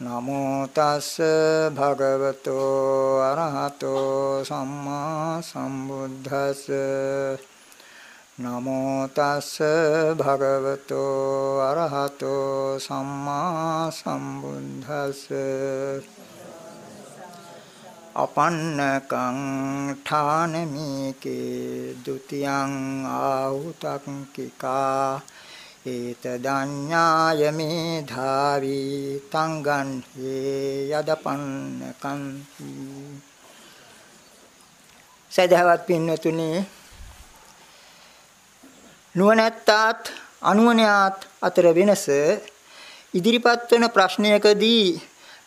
නමෝ තස්ස භගවතෝ අරහතෝ සම්මා සම්බුද්දස්ස. නමෝ තස්ස භගවතෝ අරහතෝ සම්මා සම්බුද්දස්ස. අපන්නකං ඨානමේකේ ဒ ුතියං ආහුතක්කිකා ඒතදඤ්ඤාය මේ ධාවි තංගන් හේ යදපන්නකං සදහවත් පින්වතුනි නුවණැත්තාත් අනුවණයාත් අතර වෙනස ඉදිරිපත් වන ප්‍රශ්නයකදී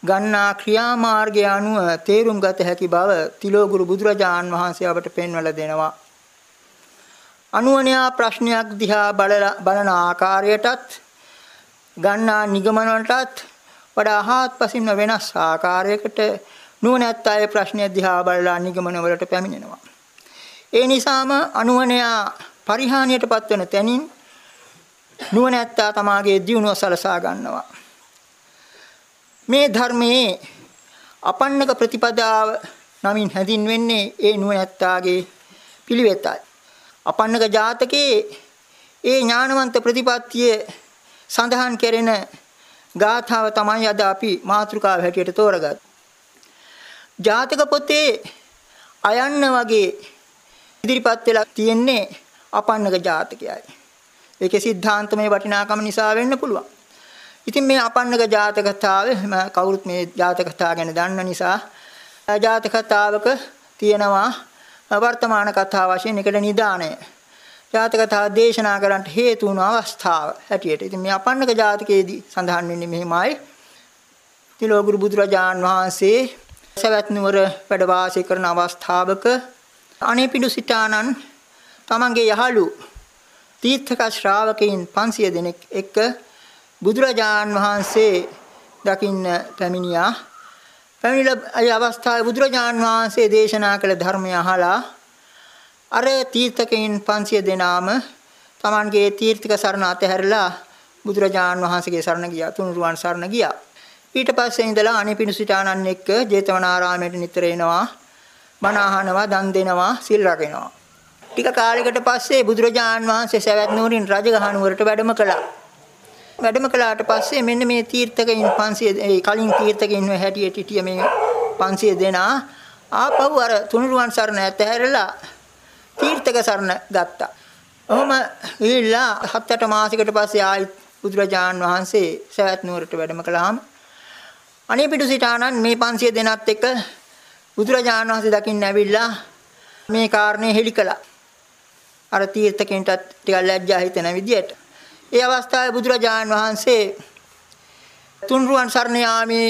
ගන්නා ක්‍රියාමාර්ගය අනුව තේරුම් ගත හැකි බව තිලෝගුරු බුදුරජාන් වහන්සේ අපට පෙන්වලා දෙනවා. අනුවණයා ප්‍රශ්නයක් දිහා බලන ආකාරයටත් ගන්නා නිගමනවලටත් වඩා හාත්පසින්ම වෙනස් ආකාරයකට නුවණැත්ත අය ප්‍රශ්නය දිහා බලලා නිගමනවලට පැමිණෙනවා. ඒ නිසාම අනුවණයා පරිහානියට පත්වන තැනින් නුවණැත්තා තමාගේ දියුණුව සලසා ගන්නවා. මේ ධර්මයේ අපන්නක ප්‍රතිපදාව නමින් හැඳින්වෙන්නේ ඒ නුවණැත්තාගේ පිළිවෙතයි. අපන්නක ජාතකයේ ඒ ඥානවන්ත ප්‍රතිපත්තිය සඳහන් කෙරෙන ගාථාව තමයි අද අපි මාතෘකාව හැටියට තෝරගත්. ජාතක පොතේ අයන්න වගේ ඉදිරිපත් වෙලා තියෙන්නේ අපන්නක ජාතකයයි. ඒකේ સિદ્ધාන්තමය වටිනාකම නිසා වෙන්න පුළුවන්. ඉතින් මේ අපන්නක ජාතකතාවේ කවුරුත් මේ ජාතකතාව ගැන දන්න නිසා ජාතකතාවක තියෙනවා වර්තමාන කතාව වශයෙන් එකට නිදාණය. ජාතක කතාව දේශනා කරන්නට හේතු වුණු අවස්ථාව හැටියට. ඉතින් මේ අපන්නක ජාතකයේදී සඳහන් වෙන්නේ මෙහිමයි. තිලෝගුරු බුදුරජාන් වහන්සේ සවැත් නුවර වැඩ වාසය කරන අවස්ථාවක අනේපිඬු සිටානන් තමන්ගේ යහළු තීර්ථක ශ්‍රාවකයන් 500 දෙනෙක් එක්ක බුදුරජාන් වහන්සේ දකින්න පැමිණියා. පැමිණිලා ඒ අවස්ථාවේ බුදුරජාන් වහන්සේ දේශනා කළ ධර්මය අහලා අර තීර්ථකයන් 500 දෙනාම තමන්ගේ තීර්ථක සරණ අතහැරලා බුදුරජාන් වහන්සේගේ සරණ ගියා. තුනුරුවන් සරණ ගියා. ඊට පස්සේ ඉඳලා අනිපිනු සිතානන් එක්ක ජේතවනාරාමයට නිතර එනවා. බණ අහනවා, දන් දෙනවා, සිල් රකිනවා. ටික කාලයකට පස්සේ බුදුරජාන් වහන්සේ සවැත් නුවරින් රජගහ නුවරට වැඩම කළා. වැඩම කළාට පස්සේ මෙන්න මේ තීර්ථකයන් 500 ඒ කලින් තීර්ථකයන් හැටියට හිටිය මේ 500 දෙනා ආපහු අර තුනුරුවන් සරණ ඇතහැරලා තීර්ථක සරණ ගත්තා. ඔහොම ගිහිල්ලා හත් අට මාසයකට පස්සේ ආයි බුදුරජාන් වහන්සේ සවැත් නුවරට වැඩම කළාම අනේ පිටු සිටානන් මේ 500 දෙනාත් එක්ක බුදුරජාණන් වහන්සේ දකින්න ඇවිල්ලා මේ කාරණේ හෙළි කළා. අර තීර්ථකෙන්ටත් ටිකක් ලැජ්ජා හිතෙන විදියට. ඒ අවස්ථාවේ බුදුරජාණන් වහන්සේ තුන්රුවන් සරණ යාමේ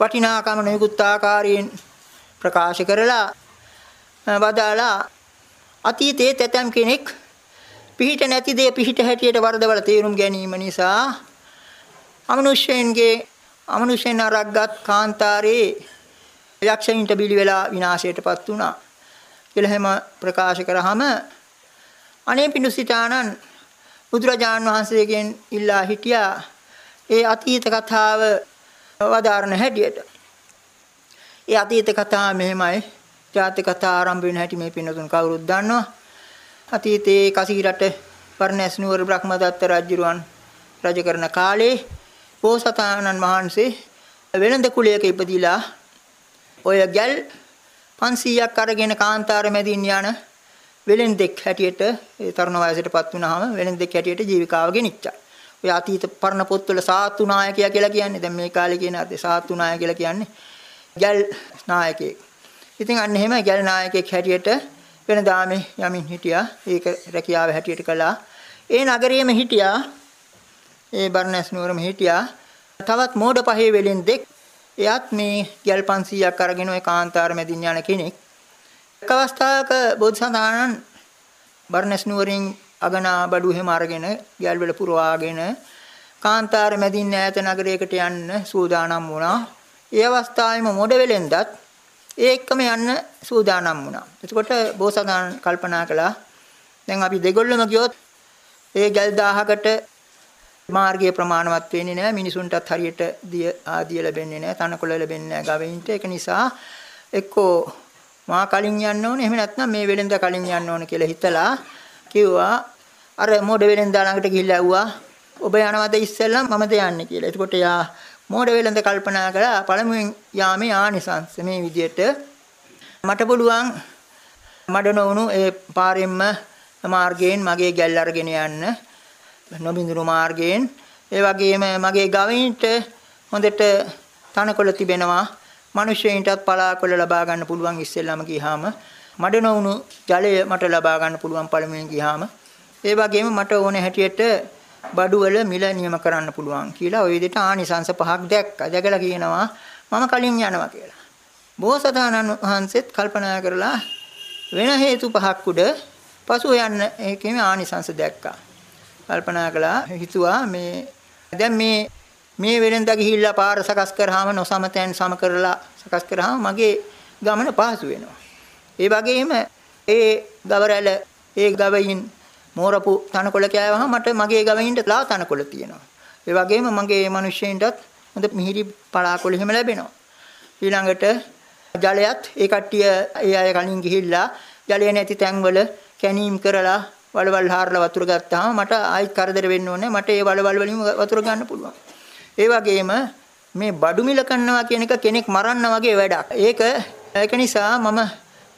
වටිනාකම නිකුත් ආකාරයෙන් ප්‍රකාශ කරලා වදාලා අතීතයේ තැතම් කෙනෙක් පිහිට නැති දේ පිහිට හැටියට වරදවල තේරුම් ගැනීම නිසා අමනුෂ්‍යයන්ගේ අමනුෂ්‍යයන් අරක්ගත් කාන්තාරේ යක්ෂයින්ට බිලි වෙලා විනාශයටපත් වුණා. කියලා හැම ප්‍රකාශ කරාම අනේ පිඬුසිතානන් බුදුරජාන් වහන්සේගෙන් ඉල්ලා හිටියා ඒ අතීත කතාව වදාරන හැටියට. ඒ අතීත කතාව මෙහෙමයි. ජාතක කතා ආරම්භ වෙන හැටි මේ පින්නතුන් කවුරුත් දන්නවා. අතීතයේ කසීරට පර්ණැස් නුවර බ්‍රහ්මදත්ත රජුරුවන් රජ කරන කාලේ බෝසතාණන් වහන්සේ වෙළඳ කුලයක ඉපදිලා ඔය ගැල් 500ක් අරගෙන කාන්තාර මැදින් යන වෙලෙන්දෙක් හැටියට ඒ තරුණ වයසටපත් වුණාම වෙලෙන්දෙක් හැටියට ජීවිකාව ගෙනිච්චා. ඔය අතීත පරණ පොත්වල සාතු නායකයා කියලා කියන්නේ දැන් මේ කාලේ කියන අර්ථය සාතු නායක කියලා කියන්නේ ගැල් නායකයෙක්. ඉතින් අන්න එහෙම ගැල් නායකයෙක් හැටියට වෙනදාම යමින් හිටියා. ඒක රැකියාව හැටියට කළා. ඒ නගරයේම හිටියා. ඒ බර්ණස් නුවරම හිටියා. තවත් මෝඩ පහේ වෙලෙන්දෙක් එයත් මේ ගැල් 500ක් අරගෙන ওই කාන්තාර මැදින් යන කෙනෙක්. එක් අවස්ථාවක බෝධිසතාණන් බර්ණස් නුවරින් අගනා බඩු හැම අරගෙන ගැල් වල පුරවාගෙන කාන්තාර මැදින් ඈත නගරයකට යන්න සූදානම් වුණා. ඒ අවස්ථාවේම මොඩ වෙලෙන්දත් ඒ එක්කම යන්න සූදානම් වුණා. එතකොට බෝසතාණන් කල්පනා කළා දැන් අපි දෙගොල්ලම ගියොත් ඒ ගැල් 1000කට මාර්ගයේ ප්‍රමාණවත් වෙන්නේ නැහැ මිනිසුන්ටත් හරියට දිය ආදිය ලැබෙන්නේ නැහැ තනකොළ ලැබෙන්නේ නැහැ ගවයින්ට ඒක නිසා එක්කෝ මා කලින් යන්න ඕනේ. එහෙම නැත්නම් මේ වෙලෙන්ද කලින් යන්න ඕනේ කියලා හිතලා කිව්වා අර මොඩ වෙලෙන්ද ළඟට ගිහිල්ලා ඇව්වා ඔබ යනවද ඉස්සෙල්ලා මමද යන්නේ කියලා. එතකොට යා මොඩ වෙලෙන්ද කල්පනා කළා පළමුවෙන් යාමේ ආනිසංස මේ විදියට. මට පුළුවන් මඩ නොවුණු ඒ පාරෙන්ම මාර්ගයෙන් මගේ ගැල් අරගෙන යන්න නොබිඳුණු මාර්ගයෙන්. ඒ වගේම මගේ ගවයින්ට හොඳට තනකොළ තිබෙනවා. මිනිස්සෙයින්ටත් පලාකොළ ලබා ගන්න පුළුවන් ඉස්සෙල්ලාම ගියාම මඩ නොවුණු ජලය මට ලබා ගන්න පුළුවන් පළමුවෙන් ගියාම ඒ වගේම මට ඕන හැටියට බඩුවල මිල නියම කරන්න පුළුවන් කියලා ওই විදිහට ආනිසංස පහක් දැක්කා. දැකලා කියනවා මම කලින් යනවා කියලා. බෝසතාණන් වහන්සේත් කල්පනා කරලා වෙන හේතු පහක් උඩ පසු යන්න ඒකෙම ආනිසංස දැක්කා. කල්පනා කළා හිතුවා මේ දැන් මේ මේ වෙලෙන්ද ගිහිල්ලා පාර සකස් කරාම නොසමතෙන් සම කරලා සකස් කරාම මගේ ගමන පහසු වෙනවා. ඒ වගේම ඒ ගවරැල ඒ ගවයින් මෝරපු තනකොළ කෑවහම මට මගේ ගවයින්ට ලා තනකොළ තියෙනවා. ඒ වගේම මගේ මිනිස්සෙන්ටත් හොඳ මිහිරි පලාකොළ එහෙම ලැබෙනවා. ඊළඟට ජලයත් ඒ කට්ටිය ඒ අය කලින් ගිහිල්ලා ජලය නැති තැන්වල කැනීම් කරලා වලවල් හාරලා වතුර ගත්තාම මට ආයිත් කරදර වෙන්න ඕනේ මට ඒ වලවල් වලින් වතුර ගන්න පුළුවන්. ඒ වගේම මේ බඩු මිල කන්නවා කියන එක කෙනෙක් මරන්න වගේ වැඩක්. ඒක ඒක නිසා මම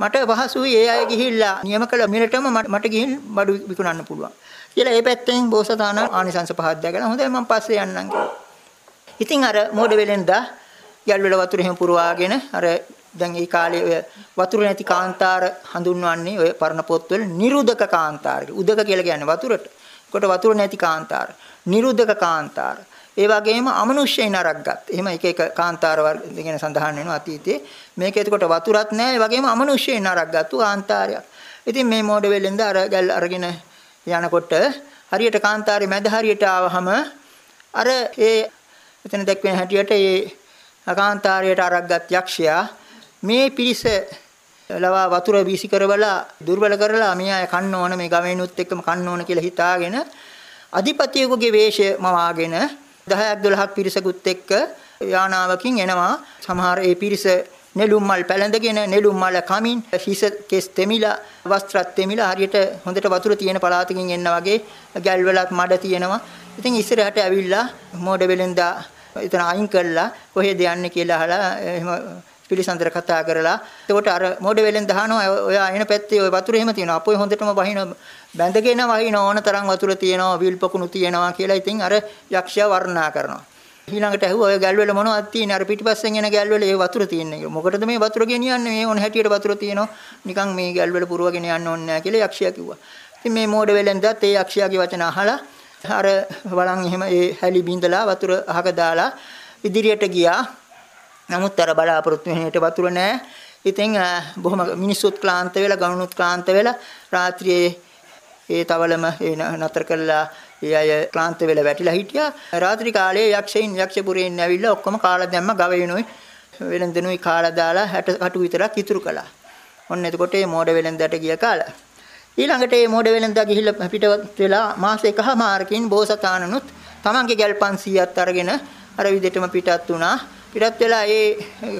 මට පහසුයි ඒ අය ගිහිල්ලා නියම කළ මිලටම මට ගිහින් බඩු විකුණන්න පුළුවන්. කියලා ඒ පැත්තෙන් බෝසතාණන් ආනිසංස පහක් දැකලා හොඳයි මම පස්සේ යන්නම් කියලා. ඉතින් අර මෝඩ වෙලෙන්දා යල් වල වතුර එහෙම පුරවාගෙන අර දැන් ඒ කාලේ ඔය වතුර නැති කාන්තාර හඳුන්වන්නේ ඔය පරණ පොත්වල නිරුදක කාන්තාර. උදක කියලා කියන්නේ වතුරට. කොට වතුර නැති කාන්තාර. නිරුදක කාන්තාර. ඒ වගේම අමනුෂ්‍යයින් අරක්ගත්. එහෙම එක එක කාන්තාර වර්ග ගැන සඳහන් වෙනවා අතීතේ. මේක එතකොට වතුරත් නැහැ. ඒ වගේම අමනුෂ්‍යයින් අරක්ගත්තු කාන්තාරයක්. ඉතින් මේ මෝඩ වෙලෙන්ද අර ගැල් අරගෙන යනකොට හරියට කාන්තාරේ මැද හරියට ආවහම අර ඒ එතන දැක්වෙන හැටියට ඒ කාන්තාරයට අරක්ගත් යක්ෂයා මේ පිරිස ලවා වතුර වීසි කරවලා දුර්වල කරලා මේ අය කන්න ඕන මේ ගවයිනුත් එක්කම කන්න ඕන කියලා හිතාගෙන අධිපතියෙකුගේ වේශය මවාගෙන 10ක් 12ක් පිරිසකුත් එක්ක යානාවකින් එනවා. සමහර ඒ පිරිස නෙළුම් මල් පැලඳගෙන නෙළුම් මල කමින් හිස කෙස් තෙමිලා වස්ත්‍රත් තෙමිලා හරියට හොඳට වතුර තියෙන පළාතකින් එන්න වගේ ගැල් වලත් මඩ තියෙනවා. ඉතින් ඉස්සරහට ඇවිල්ලා මෝඩ වෙලෙන්දා එතන අයින් කළා. කොහෙද යන්නේ කියලා අහලා එහෙම පිළිසඳර කතා කරලා. එතකොට අර මෝඩ වෙලෙන් දහනවා ඔයා එන පැත්තේ ওই වතුර එහෙම තියෙනවා. අපෝ හොඳටම වහින බැඳගෙන වහින ඕන තරම් වතුර තියෙනවා විල්පකුණු තියෙනවා කියලා ඉතින් අර යක්ෂයා වර්ණනා කරනවා. ඊළඟට ඇහුවා ඔය ගැල්වල මොනවද තියෙන්නේ? අර පිටිපස්සෙන් එන ගැල්වල ඒ වතුර තියෙන්නේ මොකටද මේ වතුර ගෙනියන්නේ? මේ ඕන හැටියට වතුර තියෙනවා. නිකන් මේ ගැල්වල පුරවගෙන යන්න ඕනේ නැහැ කියලා යක්ෂයා කිව්වා. ඉතින් මේ මෝඩ වෙලෙන්දත් ඒ යක්ෂයාගේ වචන අහලා අර බලන් එහෙම ඒ හැලි බින්දලා වතුර අහක දාලා ඉදිරියට ගියා. නමුත් අර බලාපොරොත්තු වෙන හැට වතුර නැහැ. ඉතින් බොහොම මිනිස්සුත් ක්ලාන්ත වෙලා ගණනුත් ක්ලාන්ත වෙලා රාත්‍රියේ ඒ තවලම ඒ නතර කළා ඒ අය ක්ලාන්ත වෙලා වැටිලා හිටියා. රාත්‍රී කාලයේ යක්ෂයින් යක්ෂපුරයෙන් ඇවිල්ලා ඔක්කොම කාලා දැම්ම ගවයිනුයි වෙලෙන්දනුයි කාලා දාලා 60 කටු විතරක් ඉතුරු කළා. ඔන්න එතකොට මේ මෝඩ වෙලෙන්දට ගිය කාලා. ඊළඟට මේ මෝඩ වෙලෙන්දා ගිහිල්ලා පිටවත් වෙලා මාස එකමාරකින් බෝසතාණනුත් තමන්ගේ ගැල් 500ක් අරගෙන අර විදිහටම පිටත් වුණා. පිටත් වෙලා ඒ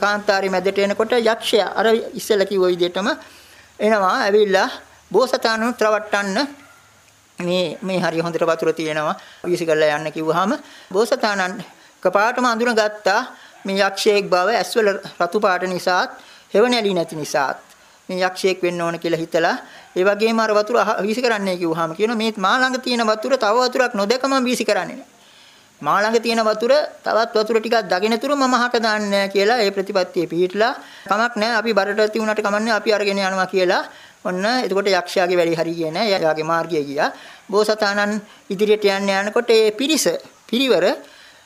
කාන්තාරේ මැදට එනකොට යක්ෂයා අර ඉස්සෙල්ලා කිව්ව විදිහටම එනවා ඇවිල්ලා බෝසතාණන් ත්‍රවට්ටන්න මේ මේ හරිය හොඳට වතුර තියෙනවා. වීසි කරලා යන්න කිව්වහම බෝසතාණන් කපාටම අඳුනගත්තා මේ යක්ෂයෙක් බව ඇස්වල රතු පාට නිසාත් හෙවණැලි නැති නිසාත්. මේ යක්ෂයෙක් වෙන්න ඕන කියලා හිතලා ඒ වගේම අර වතුර වීසි කරන්නයි කිව්වහම කියනවා මේ මා ළඟ තියෙන වතුර තව වතුරක් නොදකම වීසි කරන්නේ නැහැ. මා ළඟ තියෙන වතුර තවත් වතුර ටිකක් දගෙන තුරු මම හක දාන්නේ කියලා ඒ ප්‍රතිපත්තිය පිළිట్లా කමක් නැහැ අපි බරට තියුණාට කමන්නේ අපි අරගෙන යනවා කියලා ඔන්න එතකොට යක්ෂයාගේ වැඩි හරිය නෑ. එයාගේ මාර්ගය ගියා. බෝසතාණන් ඉදිරියට යන්න යනකොට ඒ පිරිස පිරිවර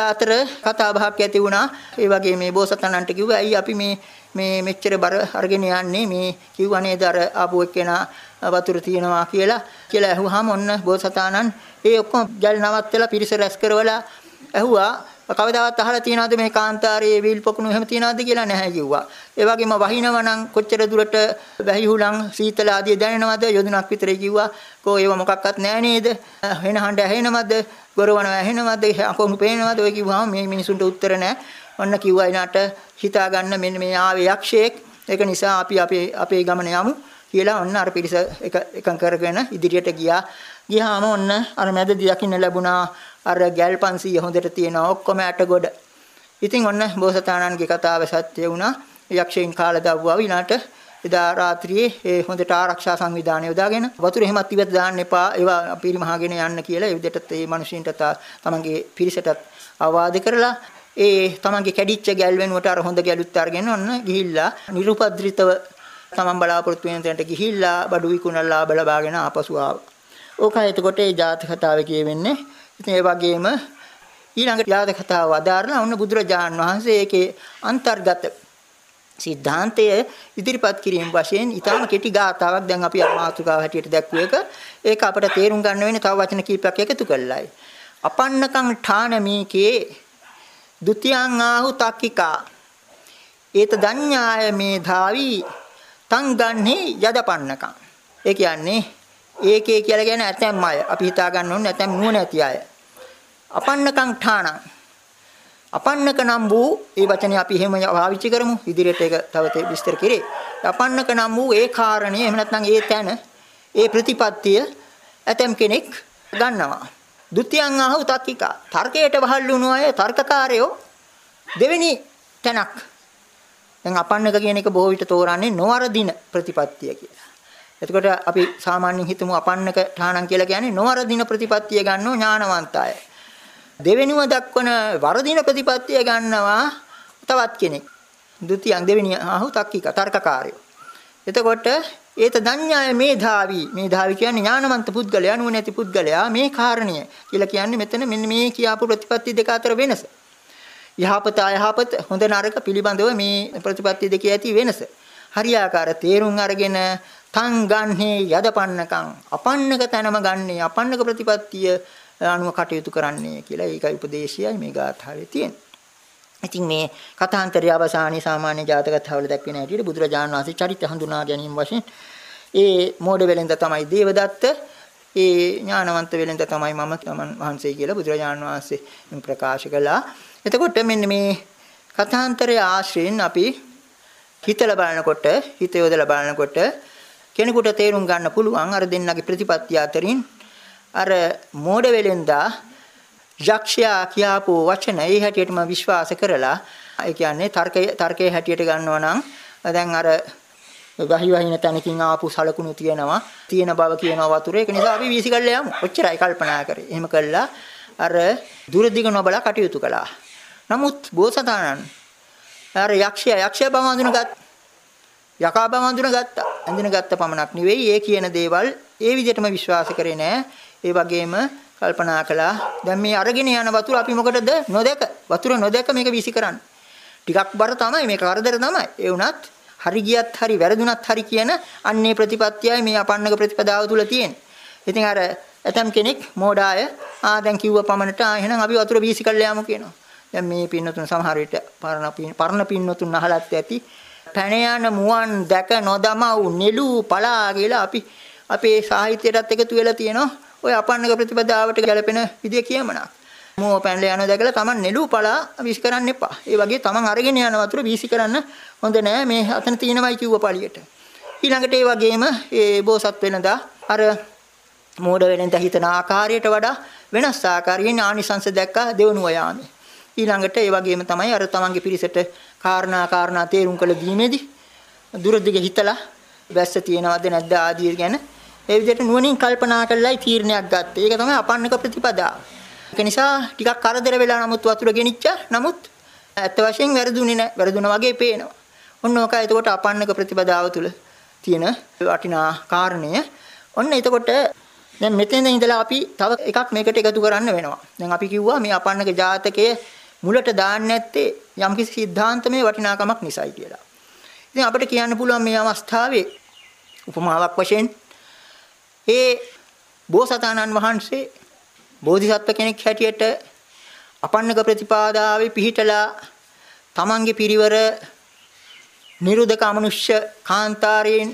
අතර කතා බහක් ඇති වුණා. ඒ වගේ මේ බෝසතාණන්ට කිව්වා ඇයි අපි මේ මේ මෙච්චර බර අරගෙන යන්නේ? මේ කිව්වා නේද? අර ආපු එක්කෙනා වතුර තියනවා කියලා. කියලා ඇහුවාම ඔන්න බෝසතාණන් ඒ ඔක්කොම ජල් නවත්තලා පිරිස රැස් කරවලා ඇහුවා. කවදාවත් අහලා තියනවද මේ කාන්තාරයේ වීල් පොකුණු එහෙම තියනවද කියලා නැහැ කිව්වා. ඒ වගේම වහිනව නම් කොච්චර දුරට වැහි හුලං සීතල ආදී දැනෙනවද යොදුනක් විතරයි කිව්වා. කෝ ඒව මොකක්වත් නැහැ නේද? වෙන හඬ ඇහෙනවද? ගොරවන ඇහෙනවද? අකොහු පේනවද? ඔය කිව්වම මේ මිනිසුන්ට උත්තර නැහැ. ඔන්න කිව්වා එනාට හිතා ගන්න මෙන්න මේ ආවේ යක්ෂයෙක්. ඒක නිසා අපි අපේ අපේ ගමන යමු කියලා ඔන්න අර පිරිස එක එකම් කරගෙන ඉදිරියට ගියා. ගියාම ඔන්න අර මැදදී දකින්න ලැබුණා අර ගැල් 500 හොඳට තියෙනවා ඔක්කොම ඇටගොඩ. ඉතින් ඔන්න බෝසතාණන්ගේ කතාව සත්‍ය වුණා. යක්ෂයන් කාලා දවුවා විනාට එදා රාත්‍රියේ ඒ හොඳට ආරක්ෂා සංවිධානය යොදාගෙන වතුර එහෙමත් ඉවත් දාන්න එපා ඒවා පිරිමහගෙන යන්න කියලා ඒ විදිහට ඒ මිනිසින්ට තමන්ගේ පිරිසටත් අවවාද කරලා ඒ තමන්ගේ කැඩිච්ච ගැල් වෙනුවට අර හොඳ ගැලුත් අරගෙන ඔන්න ගිහිල්ලා නිරුපද්‍රිතව තමන් බලාපොරොත්තු වෙන තැනට ගිහිල්ලා බඩු විකුණලා බලාගෙන ආපසු ආවා. ඕකයි එතකොට ඒ ජාතක කතාවේ කියවෙන්නේ ඉතින් ඒ වගේම ඊළඟට යාද කතාව වදාරලා ඔන්න බුදුරජාන් වහන්සේ ඒකේ අන්තර්ගත සිද්ධාන්තය ඉදිරිපත් කිරීම වශයෙන් ඊටාම කෙටි ගාතාවක් දැන් අපි මාතෘකාව හැටියට දැක්වුව එක ඒක අපිට තේරුම් ගන්න වෙන්නේ තව වචන කීපයක් එකතු කළායි. අපන්නකං ඨානමේකේ ဒ ුතියං ආහු තක්කිකා ඒත දඤ්ඤාය මේ ධාවි තං ගන්නේ යදපන්නකං. ඒ කියන්නේ ඒකේ කියලා කියන්නේ ඇතැම් අය. අපි හිතා ගන්න ඕනේ ඇතැම් නුවණ ඇති අය. අපන්නකං ඨාණං අපන්නක නම් වූ ඒ වචනේ අපි එහෙම පාවිච්චි කරමු ඉදිරියට ඒක තව විස්තර කෙරේ. අපන්නක නම් වූ ඒ කාරණේ එහෙම නැත්නම් ඒ තැන ඒ ප්‍රතිපත්තිය ඇතම් කෙනෙක් ගන්නවා. ဒ ුතියං ආහු තක්කිකා. තර්කයට වහල් වුණු අය තර්කකාරයෝ දෙවෙනි තැනක්. දැන් අපන්නක කියන එක බොහෝ විට තෝරන්නේ නොවරදින ප්‍රතිපත්තිය කියලා. එතකොට අපි සාමාන්‍යයෙන් හිතමු අපන්නක ඨාණං කියලා කියන්නේ නොවරදින ප්‍රතිපත්තිය ගන්නෝ ඥානවන්තය. දෙවෙනිව දක්වන වරදින ප්‍රතිපත්තිය ගන්නවා තවත් කෙනෙක්. ဒ ුතියං දෙවෙනි ආහු තක්කික තර්කකාරයෝ. එතකොට ඒත දඤ්ඤාය මේධාවි මේධාවි කියන්නේ ඥානවන්ත පුද්ගලයා නුවණැති පුද්ගලයා මේ කාරණය කියලා කියන්නේ මෙතන මෙන්න මේ කියාපු ප්‍රතිපත්ති දෙක අතර වෙනස. යහපත අයහපත හොඳ නරක පිළිබඳව මේ ප්‍රතිපත්ති දෙකේ ඇති වෙනස. හරියාකාර තේරුම් අරගෙන තං ගන්නේ යදපන්නකම් අපන්නක තැනම ගන්නේ අපන්නක ප්‍රතිපත්තිය අනුව කටයුතු කරන්නේ කියලා ඒකයි උපදේශයයි මේ ගාථාවේ තියෙන්නේ. ඉතින් මේ කථාන්තරය අවසානයේ සාමාන්‍ය ජාතක කතාවල දැක්වෙන හැටියට බුදුරජාණන් වහන්සේ චරිත හඳුනා ගැනීම වශයෙන් ඒ මෝඩ වෙලෙන්ද තමයි දේවදත්ත ඒ ඥානවන්ත වෙලෙන්ද තමයි මම තමන් වහන්සේ කියලා බුදුරජාණන් වහන්සේ ප්‍රකාශ කළා. එතකොට මෙන්න මේ කථාන්තරයේ ආශ්‍රයෙන් අපි හිතලා බලනකොට හිත යොදලා බලනකොට කෙනෙකුට තේරුම් ගන්න පුළුවන් අර දෙන්නගේ ප්‍රතිපත්තිය අතරින් අර මෝඩ වෙලෙන්දා යක්ෂයා කියාපු වචන ඒ හැටියටම විශ්වාස කරලා ඒ කියන්නේ තර්කයේ තර්කයේ හැටියට ගන්නවා නම් දැන් අර වහි වහින තැනකින් ආපු සලකුණු තියෙනවා තියෙන බව කියනවා වතුර ඒක නිසා අපි වීසි කළා යමු. ඔච්චරයි කල්පනා කරේ. එහෙම කළා අර දුරදිග නොබලා කටයුතු කළා. නමුත් බෝසතාණන් අර යක්ෂයා යක්ෂයා බව හඳුනගත් යකා බව හඳුනගත්තා හඳුනගත්ත පමණක් නෙවෙයි ඒ කියන දේවල් ඒ විදිහටම විශ්වාස කරේ නෑ. ඒ වගේම කල්පනා කළා දැන් මේ අරගෙන යන වතුර අපි මොකටද නොදැක? වතුර නොදැක මේක වීසි කරන්නේ. ටිකක් බර තමයි මේක කරදර තමයි. ඒ වුණත් හරි ගියත් හරි වැරදුනත් හරි කියන අන්නේ ප්‍රතිපත්තියයි මේ අපන්නක ප්‍රතිපදාව තුල තියෙන්නේ. ඉතින් අර ඇතම් කෙනෙක් මෝඩාය ආ දැන් කිව්ව පමණට ආ එහෙනම් අපි වතුර වීසි කරලා යමු කියනවා. දැන් මේ පින්නතුන් සමහර විට පරණ පරණ පින්නතුන් අහලත් ඇති පැන යන මුවන් දැක නොදමව් නෙළු පලා කියලා අපි අපේ සාහිත්‍යයටත් එකතු වෙලා තියෙනවා ඔය අපන්නක ප්‍රතිපදාවට ගැලපෙන විදිය කියමනක්. මෝ පැනලා යන දැකලා Taman නෙළු පලා වීසි කරන්න එපා. ඒ වගේ Taman අරගෙන යන වතුර වීසි කරන්න හොඳ නෑ මේ අතන තියෙනවයි කිව්ව පළියට. ඊළඟට ඒ වගේම ඒ බෝසත් වෙනදා අර මෝඩ වෙනෙන්ද හිතන ආකාරයට වඩා වෙනස් ආකාරයෙන් ආනිසංස දැක්කා දෙවනුව යාමේ. ඊළඟට ඒ වගේම තමයි අර තමන්ගේ පිරිසට කාරණා කාරණා තේරුම් කළ දීමේදී දුරදිග හිතලා වැස්ස තියෙනවද නැද්ද ආදී ගැන ඒ විදිහට නුවණින් කල්පනා කරලායි තීරණයක් ගත්තේ. ඒක තමයි අපන්නක ප්‍රතිපදාව. ඒක නිසා ටිකක් කරදර වෙලා නමුත් වතුර ගෙනිච්චා. නමුත් ඇත්ත වශයෙන් වැරදුනේ නැහැ. වැරදුනා වගේ පේනවා. ඔන්න ඕක එතකොට අපන්නක ප්‍රතිපදාව තුල තියෙන වටිනා කාරණය. ඔන්න එතකොට දැන් මෙතෙන් ඉඳලා අපි තව එකක් මේකට එකතු කරන්න වෙනවා. දැන් අපි කිව්වා මේ අපන්නක ජාතකයේ මුලට දාන්න නැත්තේ යම්කිසි સિદ્ધාන්තමේ වටිනාකමක් නිසායි කියලා. ඉතින් අපිට කියන්න පුළුවන් මේ අවස්ථාවේ උපමාවක් වශයෙන් ඒ බෝසතාණන් වහන්සේ බෝධිසත්ව කෙනෙක් හැටියට අපන්නක ප්‍රතිපාදාවේ පිහිටලා තමන්ගේ පිරිවර නිරුදක අමනුෂ්‍ය කාන්තාරයෙන්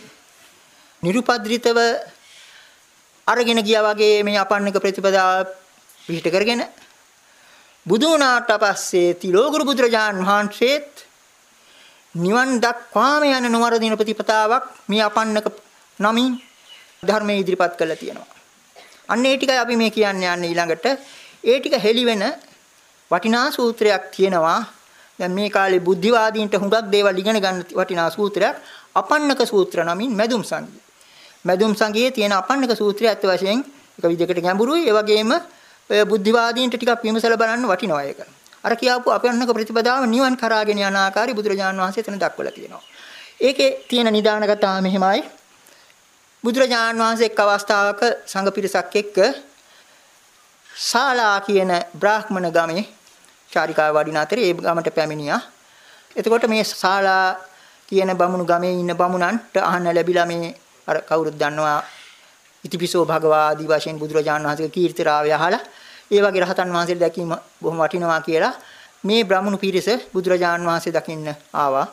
නිරුපද්‍රිතව අරගෙන ගියා වගේ මේ අපන්නක ප්‍රතිපදා පිහිට කරගෙන බුදු වුණාට පස්සේ තිලෝගුරු බුදුරජාන් වහන්සේත් නිවන් දක්වාම යන නොවරදින ප්‍රතිපදාවක් මේ අපන්නක නමින් ධර්මයේ ඉදිරිපත් කරලා තියෙනවා. අන්න ඒ ටිකයි අපි මේ කියන්නේ යන්නේ ඊළඟට. ඒ ටික හෙළි වෙන වටිනා සූත්‍රයක් තියෙනවා. දැන් මේ කාලේ බුද්ධිවාදීන්ට හුඟක් දේවල් ඉගෙන ගන්න වටිනා සූත්‍රයක් අපන්නක සූත්‍ර නමින් මැදුම් සංගී. මැදුම් සංගියේ තියෙන අපන්නක සූත්‍රය ඇත්ත වශයෙන් එක විදිහකට ගැඹුරුයි. ඒ වගේම ඔය බුද්ධිවාදීන්ට ටිකක් විමසලා බලන්න වටිනවා ඒක. අර කියාපු අපන්නක ප්‍රතිපදාව නිවන් කරාගෙන යන ආකාරي බුදුරජාණන් වහන්සේ එතන දක්වලා තියෙනවා. ඒකේ තියෙන නිදාන කතාව මෙහෙමයි. බුදුරජාණන් වහන්සේ එක් අවස්ථාවක සංඝ පිරිසක් එක්ක ශාලා කියන බ්‍රාහ්මණ ගමේ චාරිකාව වඩින අතරේ ඒ ගමට පැමිණියා. එතකොට මේ ශාලා කියන බමුණු ගමේ ඉන්න බමුණන්ට අහන්න ලැබිලා මේ අර කවුරුත් දන්නවා ඉතිපිසෝ භගවා ආදී වශයෙන් බුදුරජාණන් වහන්සේගේ කීර්ති රාවය අහලා ඒ වගේ රහතන් වහන්සේට දැකීම බොහොම වටිනවා කියලා මේ බ්‍රාහ්මණු පිරිස බුදුරජාණන් වහන්සේ දකින්න ආවා.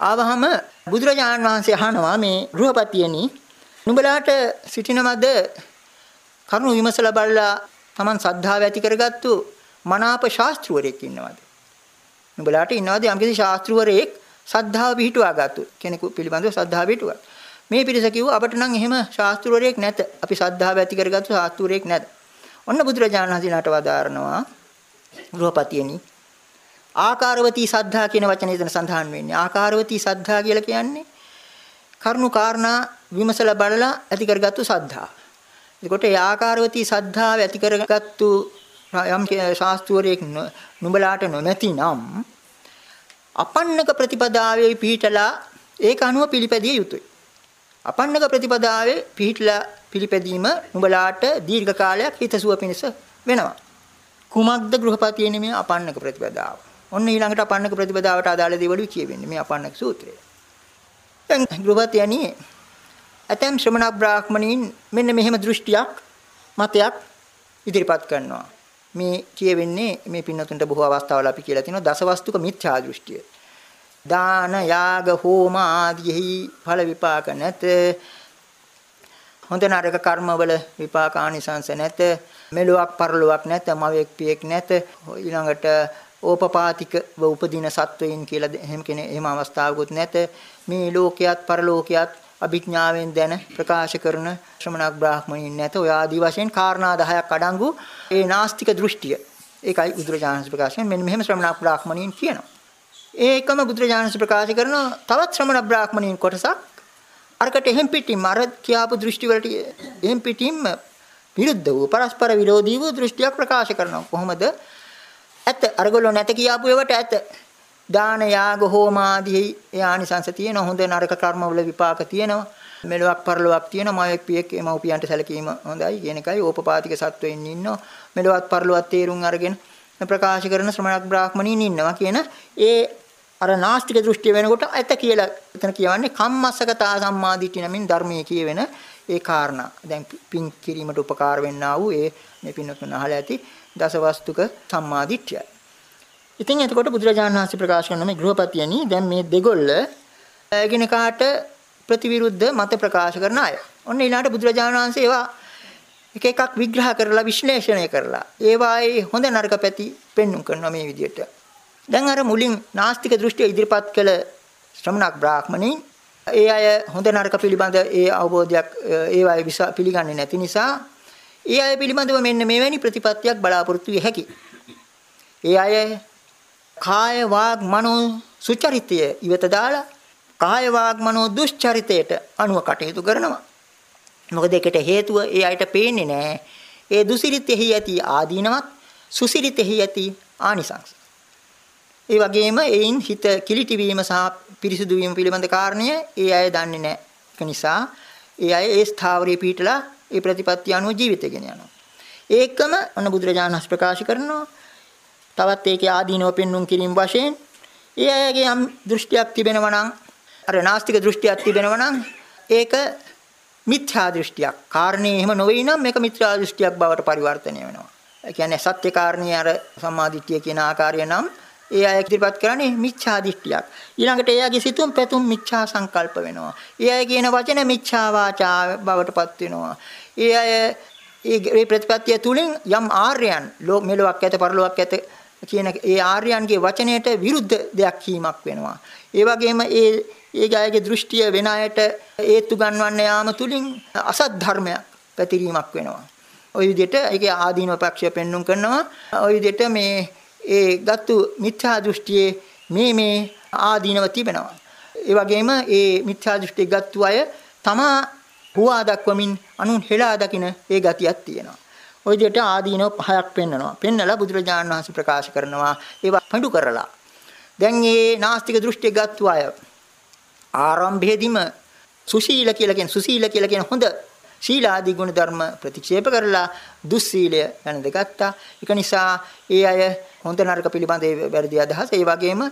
ආවහම බුදුරජාණන් වහන්සේ අහනවා මේ ගෘහපතියනි නුඹලාට සිටිනවද කරුණු විමසලා බලලා Taman සද්ධාව ඇති කරගත්තු මනාප ශාස්ත්‍රවරයෙක් ඉන්නවද? නුඹලාට ඉන්නවද යම්කිසි ශාස්ත්‍රවරයෙක් සද්ධාව පිහිටුවා ගත්තු කෙනෙකු පිළිබඳව සද්ධාව පිහිටුවා. මේ පිරිස කිව්වා අපිට නම් එහෙම ශාස්ත්‍රවරයෙක් නැත. අපි සද්ධාව ඇති කරගත්තු ශාස්ත්‍රවරයෙක් නැත. ඔන්න බුදුරජාණන් වහන්සේලාට වදාරනවා ගෘහපතියනි ආකාරවතී සද්ධා කියන වචනේ එතන සඳහන් වෙන්නේ. ආකාරවතී සද්ධා කියලා කියන්නේ කරුණු කාරණා විමසලා බලලා ඇති කරගත්තු සද්ධා. එතකොට ඒ ආකාරවතී සද්ධාව ඇති කරගත්තු යම් ශාස්ත්‍රවරයෙක් නුඹලාට නොමැති නම් අපන්නක ප්‍රතිපදාවේ පිහිටලා ඒක අනුව පිළිපැදිය යුතුයි. අපන්නක ප්‍රතිපදාවේ පිහිටලා පිළිපැදීම නුඹලාට දීර්ඝ කාලයක් හිතසුව පිණිස වෙනවා. කුමක්ද ගෘහපතියනේ මේ අපන්නක ප්‍රතිපදාව? ඔන්න ඊළඟට අපන්නක ප්‍රතිපදාවට අදාළ දේවලු කියවෙන්නේ මේ අපන්නක සූත්‍රය. දැන් ගෘහපතියනි ඇතම් ශ්‍රමණ බ්‍රාහ්මණීන් මෙන්න මෙහෙම දෘෂ්ටියක් මතයක් ඉදිරිපත් කරනවා. මේ කියවෙන්නේ මේ පින්නතුන්ට බොහෝ අවස්ථාවල අපි කියලා තිනවා දසවස්තුක මිත්‍යා දෘෂ්ටිය. දාන යාග හෝම ආදීෙහි ඵල විපාක නැත. හොඳ නරක කර්මවල විපාක ආනිසංස නැත. මෙලොවක් පරලොවක් නැත. මවෙක් පියෙක් නැත. ඊළඟට ඕපපාතික උපදින සත්වයින් කියලා එහෙම කෙනෙක් එහෙම අවස්ථාවකුත් නැත. මේ ලෝකයක් පරලෝකයක් අභිඥාවෙන් දැන ප්‍රකාශ කරන ශ්‍රමණක් බ්‍රාහ්මණයින් නැත. ඔය ආදි වශයෙන් කාරණා 10ක් අඩංගු ඒ නාස්තික දෘෂ්ටිය. ඒකයි බුදුරජාණන් ප්‍රකාශයෙන් මෙන්න මෙහෙම ශ්‍රමණක් බ්‍රාහ්මණයින් කියනවා. ඒකම බුදුරජාණන් ප්‍රකාශ කරන තවත් ශ්‍රමණ බ්‍රාහ්මණයින් කොටසක්. අරකට එහෙම් පිටින් අර කියාපු දෘෂ්ටි වලට එහෙම් පිටින්ම විරුද්ධ වූ පරස්පර විරෝධී වූ දෘෂ්ටියක් ප්‍රකාශ කරනවා. කොහොමද? ඇත. අරගොල්ලෝ නැත කියාපු ඒවට ඇත. දාන යාග හෝම ආදී ඒ ආනිසංස තියෙනවා. හොඳ නරක කර්මවල විපාක තියෙනවා. මෙලොවක් පරලොවක් තියෙනවා. මවෙක් පියෙක් එමව්පියන්ට සැලකීම හොඳයි කියන එකයි ඕපපාතික සත්වෙයින් ඉන්නවා. මෙලොවත් පරලොවත් තේරුම් අරගෙන ප්‍රකාශ කරන ශ්‍රමණක් බ්‍රාහ්මණීන් ඉන්නවා කියන ඒ අර නාස්තික දෘෂ්ටිය වෙනකොට ඇත කියලා එතන කියවන්නේ කම්මස්සකතා සම්මාදිට්ඨිය නමින් ධර්මයේ කියවෙන ඒ කාරණා. දැන් පින් කිරීමට උපකාර වෙන්නා වූ ඒ මේ පින්නතුන් අහලා ඇති දසවස්තුක සම්මාදිට්ඨියයි. ඉතින් එතකොට බුදුරජාණන් වහන්සේ ප්‍රකාශ කරන මේ ගෘහපතියනි දැන් මේ දෙගොල්ල එකිනෙකාට ප්‍රතිවිරුද්ධ මත ප්‍රකාශ කරන අය. ඔන්න ඊළාට බුදුරජාණන් වහන්සේ ඒවා එක එකක් විග්‍රහ කරලා විශ්ලේෂණය කරලා ඒවායේ හොඳ නරක පැති පෙන්වුම් කරනවා මේ විදිහට. දැන් අර මුලින් නාස්තික දෘෂ්ටිය ඉදිරිපත් කළ ශ්‍රමණක් බ්‍රාහ්මණීන් ඒ අය හොඳ නරක පිළිබඳ ඒ අවබෝධයක් ඒවායේ පිළිගන්නේ නැති නිසා ඒ අය පිළිබඳව මෙන්න මෙවැනි ප්‍රතිපත්තියක් බලාපොරොත්තු විය හැකියි. ඒ අය කාය වාග් මනෝ සුචරිතය ඉවත දාලා කාය වාග් මනෝ දුෂ්චරිතයට අනුව කටයුතු කරනවා. මොකද ඒකට හේතුව ඒ අයට පේන්නේ නැහැ. ඒ දුසිරිතෙහි ඇති ආදීනවත් සුසිරිතෙහි ඇති ආනිසංස. ඒ වගේම එයින් හිත කිලිටි වීම සහ පිරිසුදු වීම පිළිබඳ කාරණය ඒ අය දන්නේ නැහැ. ඒක නිසා ඒ අය ඒ ස්ථාවරයේ පිටලා ඒ ප්‍රතිපත්තිය අනුව ජීවිතය ගෙන යනවා. ඒකම ඔන්න බුදුරජාණන් වහන්සේ ප්‍රකාශ කරනවා තවත් ඒකේ ආදීනව පෙන්눔 කිරීම වශයෙන් ඒ අයගේ යම් දෘෂ්ටියක් තිබෙනවා නම් අර නාස්තික දෘෂ්ටියක් තිබෙනවා නම් ඒක මිත්‍යා දෘෂ්ටියක්. කාරණේ එහෙම නොවේ නම් මේක මිත්‍යා දෘෂ්ටියක් බවට පරිවර්තනය වෙනවා. ඒ කියන්නේ සත්‍ය කාරණේ අර සම්මාදිට්ඨිය කියන ආකාරය නම් ඒ අය ඉදිරිපත් කරන්නේ මිච්ඡා දිට්ඨියක්. ඊළඟට ඒ අයගේ සිතුම් පැතුම් මිච්ඡා සංකල්ප වෙනවා. ඒ අය කියන වචන මිච්ඡා වාචා බවටපත් වෙනවා. ඒ අය ඒ ප්‍රතිපත්තිය තුලින් යම් ආර්යයන් මෙලොවක් ඇත පරලොවක් ඇත කියන ඒ ආර්යයන්ගේ වචනයට විරුද්ධ දෙයක් කීමක් වෙනවා. ඒ වගේම ඒ ඒ ගායගේ දෘෂ්ටිය වෙන අයට හේතු ගන්වන්න යාම තුලින් අසත් ධර්මයක් පැතිරීමක් වෙනවා. ওই විදිහට ඒකේ ආදීන පක්ෂය පෙන්눔 කරනවා. ওই විදිහට මේ ඒ ගත්තු මිත්‍යා දෘෂ්ටියේ මේ මේ ආදීනව තිබෙනවා. ඒ වගේම ඒ මිත්‍යා දෘෂ්ටි ගත්තු අය තමා හුවා දක්වමින් අනුන් හෙලා දකින ඒ ගතියක් තියෙනවා. ওই විදිහට ආදීනව පහයක් පෙන්නනවා. පෙන්නලා බුදුරජාණන් වහන්සේ ප්‍රකාශ කරනවා ඒවා පඬු කරලා. දැන් මේ නාස්තික දෘෂ්ටිය ගත්තු අය ආරම්භයේදීම සුශීල කියලා කියන සුශීල කියලා කියන හොඳ ශීලාදී ගුණ ධර්ම ප්‍රතික්ෂේප කරලා දුස්සීලය යන දෙගත්තා. ඒක නිසා ඒ අය හොඳ නරක පිළිබඳ වැරදි අදහස්. ඒ වගේම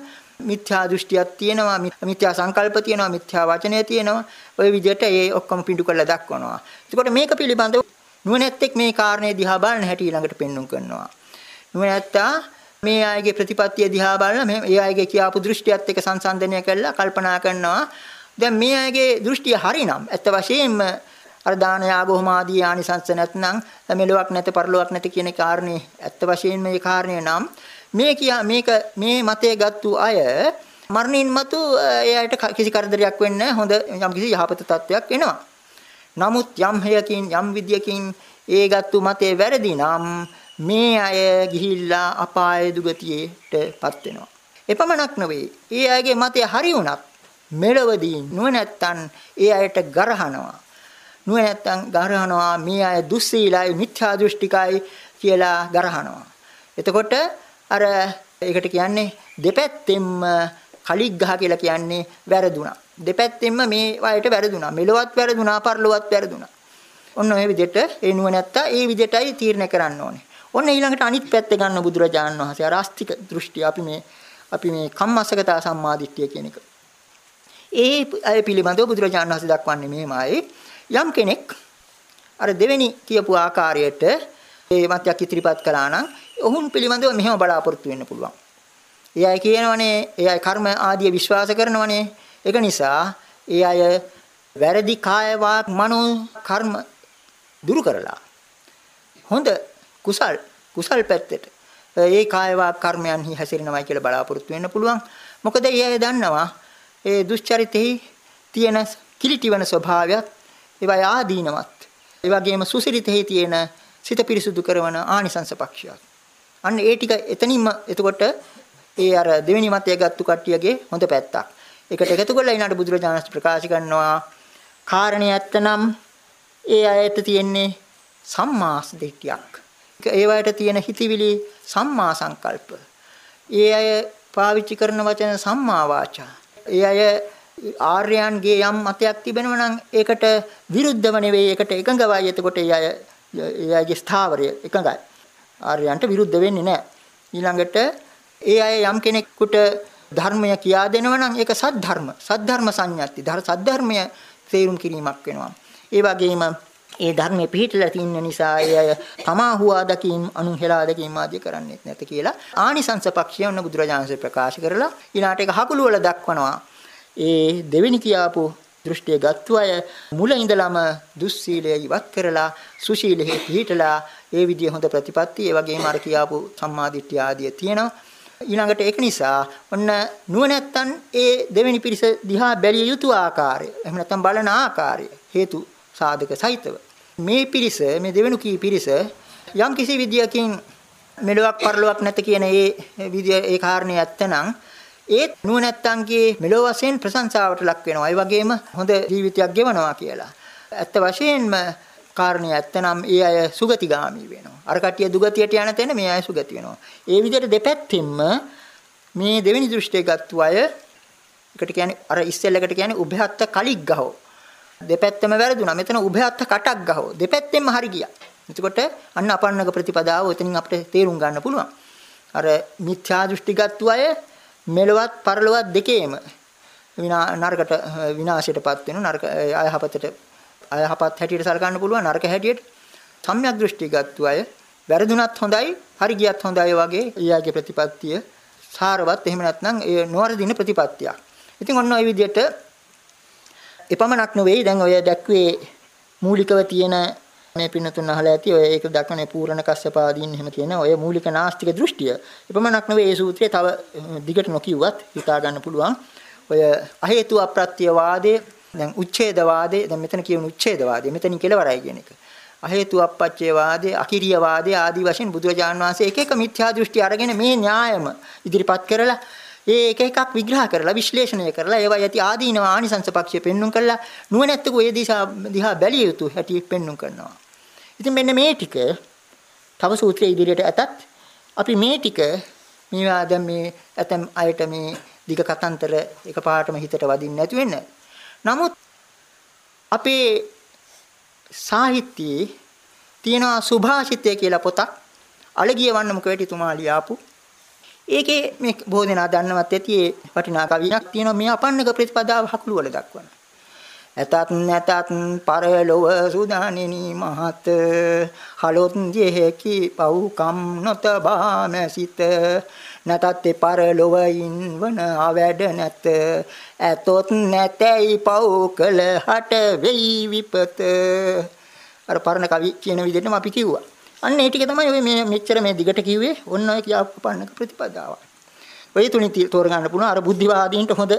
මිත්‍යා දෘෂ්ටියක් තියෙනවා මිත්‍යා සංකල්ප තියෙනවා මිත්‍යා වචනය තියෙනවා. ওই විදිහට ඒ ඔක්කොම පිටු කරලා දක්වනවා. එතකොට මේක පිළිබඳව නුවණැත් එක් මේ කාරණේ දිහා බලන හැටි ළඟට පෙන්눔 කරනවා. නුවණැත්තා මේ අයගේ ප්‍රතිපත්තිය දිහා බලලා මේ ඒ අයගේ කියාපු දෘෂ්ටියත් එක්ක සංසන්දනය කරලා කල්පනා කරනවා. දැන් මේ අයගේ දෘෂ්ටිය හරිනම් ඇත්ත වශයෙන්ම අර දාන යාගෝම ආදී ආනිසංස නැත්නම් මෙලොවක් නැත පරලොවක් නැති කියන කාරණේ ඇත්ත වශයෙන්ම මේ කාරණේ නම් මේ කියා මේක මේ මතය ගත්තු අය මරණින් මතු එයාට කිසි කරදරයක් වෙන්නේ හොඳ යම් කිසි යහපත තත්වයක් එනවා. නමුත් යම් හේයකින් යම් විද්‍යකින් ඒ ගත්තු මතේ වැරදි නම් මේ අය ගිහිල්ලා අපාය දුගතියටපත් වෙනවා. එපමණක් නෙවෙයි. ඒ අයගේ මතය හරි වුණත් මෙලවදී නුවණැත්තන් ඒ අයට ගරහනවා. නුවණැත්තන් ගරහනවා මේ අය දුස්සීලයි මිත්‍යා දෘෂ්ටිකයි කියලා ගරහනවා. එතකොට අර ඒකට කියන්නේ දෙපැත්තෙම කලික් ගහ කියලා කියන්නේ වැරදුනා. දෙපැත්තෙම මේ වයට වැරදුනා. මෙලොවත් වැරදුනා, පරලොවත් වැරදුනා. ඔන්න ඔය විදිහට ඒ නුවණැත්තා ඒ විදිහටයි තීරණය කරන්න ඕනේ. ඔන්න ඊළඟට අනිත් පැත්ත ගන්න බුදුරජාණන් වහන්සේ අර ආස්තික දෘෂ්ටි අපි මේ අපි මේ කම්මස්සගතා සම්මාදිට්ඨිය කියන එක. ඒ අය පිළිබඳව බුදුරජාණන් වහන්සේ දක්වන්නේ මෙහෙමයි. යම් කෙනෙක් අර දෙවෙනි කියපු ආකාරයට ඒ මතයක් ඉදිරිපත් කළා නම් ඔහුන් පිළිබඳව මෙහෙම බලාපොරොත්තු වෙන්න පුළුවන්. ඒ අය කියනවනේ ඒ අය කර්ම ආදිය විශ්වාස කරනවනේ. ඒක නිසා ඒ අය වැරදි කාය වාක් මනෝ කර්ම දුරු කරලා හොඳ කුසල් කුසල් පැත්තට ඒ කාය වාක් කර්මයන්හි හැසිරෙනවයි කියලා බලාපොරොත්තු වෙන්න පුළුවන්. මොකද ඒ අය දන්නවා ඒ දුෂ්චරිතෙහි තියෙන කිලිටිවන ස්වභාවයත් ඒවා ආදීනවත්. ඒ වගේම සුසිරිතෙහි තියෙන සිත පිරිසුදු කරන ආනිසංස පක්ෂයක්. අන්න ඒ ටික එතනින්ම එතකොට ඒ අර දෙවෙනි මතය ගත්තු කට්ටියගේ හොඳ පැත්තක්. ඒකට එකතු කරලා ඊනාට බුදුරජාණන් ප්‍රකාශ කරනවා කාරණේ ඇත්තනම් ඒ අයට තියෙන්නේ සම්මා දිට්ඨියක්. ඒ වයට තියෙන හිතවිලි සම්මා සංකල්ප. ඒ අය පාවිච්චි කරන වචන සම්මා වාචා. ඒ අය ආර්යයන්ගේ යම් මතයක් තිබෙනවා නම් ඒකට විරුද්ධව නෙවෙයි ඒකට එකඟවයි. එතකොට ඒ අය ඒ අයගේ ස්ථාවරය එකඟයි. ආර්යයන්ට විරුද්ධ වෙන්නේ නැහැ. ඊළඟට ඒ අය යම් කෙනෙකුට ධර්මය කියා දෙනවා නම් ඒක සද්ධර්ම. සද්ධර්ම සංඥාති. සද්ධර්මය තේරුම් කිරීමක් වෙනවා. ඒ වගේම ඒ ධර්මයේ පිහිටලා තින්න නිසා ඒ අය තමා හුවා දකීම් අනුහෙලා දකීම් ආදී කරන්නේත් නැත කියලා ආනිසංස පක්ෂය ඔන්න බුදුරජාණන්සේ ප්‍රකාශ කරලා ඊළාට ඒක හකුළු වල දක්වනවා. ඒ දෙවෙනි කියාපු දෘෂ්ටිය ගත්තු අය මුල ඉඳලම දුස්සීලය ඉවත් කරලා සුශීලෙහි පිහිටලා ඒ විදිය හොඳ ප්‍රතිපත්ති ඒ වගේම අර කියාපු සම්මාදිට්ඨිය ආදිය තියෙනවා. ඊළඟට ඒක නිසා ඔන්න නුවණැත්තන් ඒ දෙවෙනි පිරිස දිහා බැලිය යුතු ආකාරය එහෙම නැත්නම් බලන ආකාරය හේතු සාධක සහිතව මේ පිරිස මේ දෙවෙනු කී පිරිස යම් කිසි විදියකින් මෙලොවක් පරලොවක් නැත කියන ඒ විදිය ඒ කාරණේ ඇත්තනම් ඒත් නුවණැත්තන්ගේ මෙලොව වශයෙන් ප්‍රශංසාවට ලක් වෙනවා. ඒ වගේම හොඳ ජීවිතයක් ගෙවනවා කියලා. ඇත්ත වශයෙන්ම කාරණේ ඇත්තනම් ඒ අය සුගතිගාමි වෙනවා. අර කට්ටිය දුගතියට යන තැන මේ අය සුගති වෙනවා. ඒ විදිහට දෙපැත්තෙන්ම මේ දෙවෙනි දෘෂ්ටිය ගත්තු අය එකට කියන්නේ අර ඉස්සෙල්ලකට කියන්නේ උභයත්ත කලික් ගහෝ. දෙපැත්තම වැරදුනා. මෙතන උභයත්ත කටක් ගහෝ. දෙපැත්තෙන්ම හරි ගියා. එතකොට අන්න අපන්නක ප්‍රතිපදාව එතනින් අපිට තේරුම් ගන්න පුළුවන්. අර මිත්‍යා දෘෂ්ටි ගත්තු අය මෙලවත් පරලොවත් දෙකේම විනා නරකට විනාශයටපත් වෙන නරක අයහපතට අයහපත් හැටියට සලකන්න පුළුවන් නරක හැටියට සම්‍යක් දෘෂ්ටි ගත්තු අය වැරදුනත් හොඳයි හරි ගියත් හොඳයි වගේ ඊයාගේ ප්‍රතිපත්තිය සාරවත්. එහෙම නැත්නම් ඒ නොවරදින ප්‍රතිපත්තියක්. ඉතින් ඔන්න ඔය විදිහට එපමණක් නෙවෙයි. දැන් ඔය දැක්වේ මූලිකව තියෙන මේ පින්නතුන් අහලා ඇති ඔය ඒක දක්වන්නේ පූර්ණ කස්සපාදීන් එහෙම කියන ඔය මූලික නාස්තික දෘෂ්ටිය. එපමණක් නෙවෙයි මේ සූත්‍රය තව දිගට නොකියුවත් හිතා ගන්න පුළුවන්. ඔය අහේතු අප්‍රත්‍ය වාදයේ දැන් උච්ඡේදවාදේ දැන් මෙතන කියන උච්ඡේදවාදේ මෙතනින් කෙලවරයි කියන එක. අහේතු අපච්චේ වාදේ අකිරිය වාදේ ආදී වශයෙන් බුදුරජාණන් වහන්සේ එක එක මිත්‍යා දෘෂ්ටි අරගෙන මේ න්‍යායම ඉදිරිපත් කරලා ඒ එක එකක් විග්‍රහ කරලා විශ්ලේෂණය කරලා ඒවා යටි ආදීනව ආනිසංස පක්ෂය පෙන්눔 කරලා නුවණැත්තකෝ ඒ දිහා දිහා බැලිය යුතු හැටි පෙන්눔 කරනවා. ඉතින් මෙන්න මේ ටික තව සූත්‍රයේ ඉදිරියට ඇතත් අපි මේ ටික මේවා දැන් මේ ඇතම් අයට මේ දිග කතන්තර එකපාරටම හිතට වදින්න නැති වෙන්න. නමුත් අපේ සාහිත්‍යයේ තියෙනවා සුභාෂිතය කියලා පොතක්. අලගිය වන්නමුක වැටිතුමා ලියාපු ඒකේ මේ බොහෝ දෙනා දන්නවත් ඇති ඒ වටිනා කවියක් තියෙනවා. මේ අපන්නක ප්‍රතිපදාව හකුළු වල දක්වන. ඇතත් නැතත් පරලොව සුදානිනි මහත. හලොත් යෙහි පවුකම් නොතබා මැසිත නැතත් පරලොවයින් වන අවැඩ නැත. ඇතොත් නැතයි පවු කළ හට වෙයි විපත. අර පරණ කවි කියන විදිහටම අපි කිව්වා. අන්න ඒ ටික තමයි ඔය මේ මෙච්චර මේ දිගට කිව්වේ. ඔන්න ඔය කියාපු පරණක ප්‍රතිපදාව ඔය තුනි තෝරගන්න පුළුවන් අර බුද්ධිවාදීන්ට හොඳ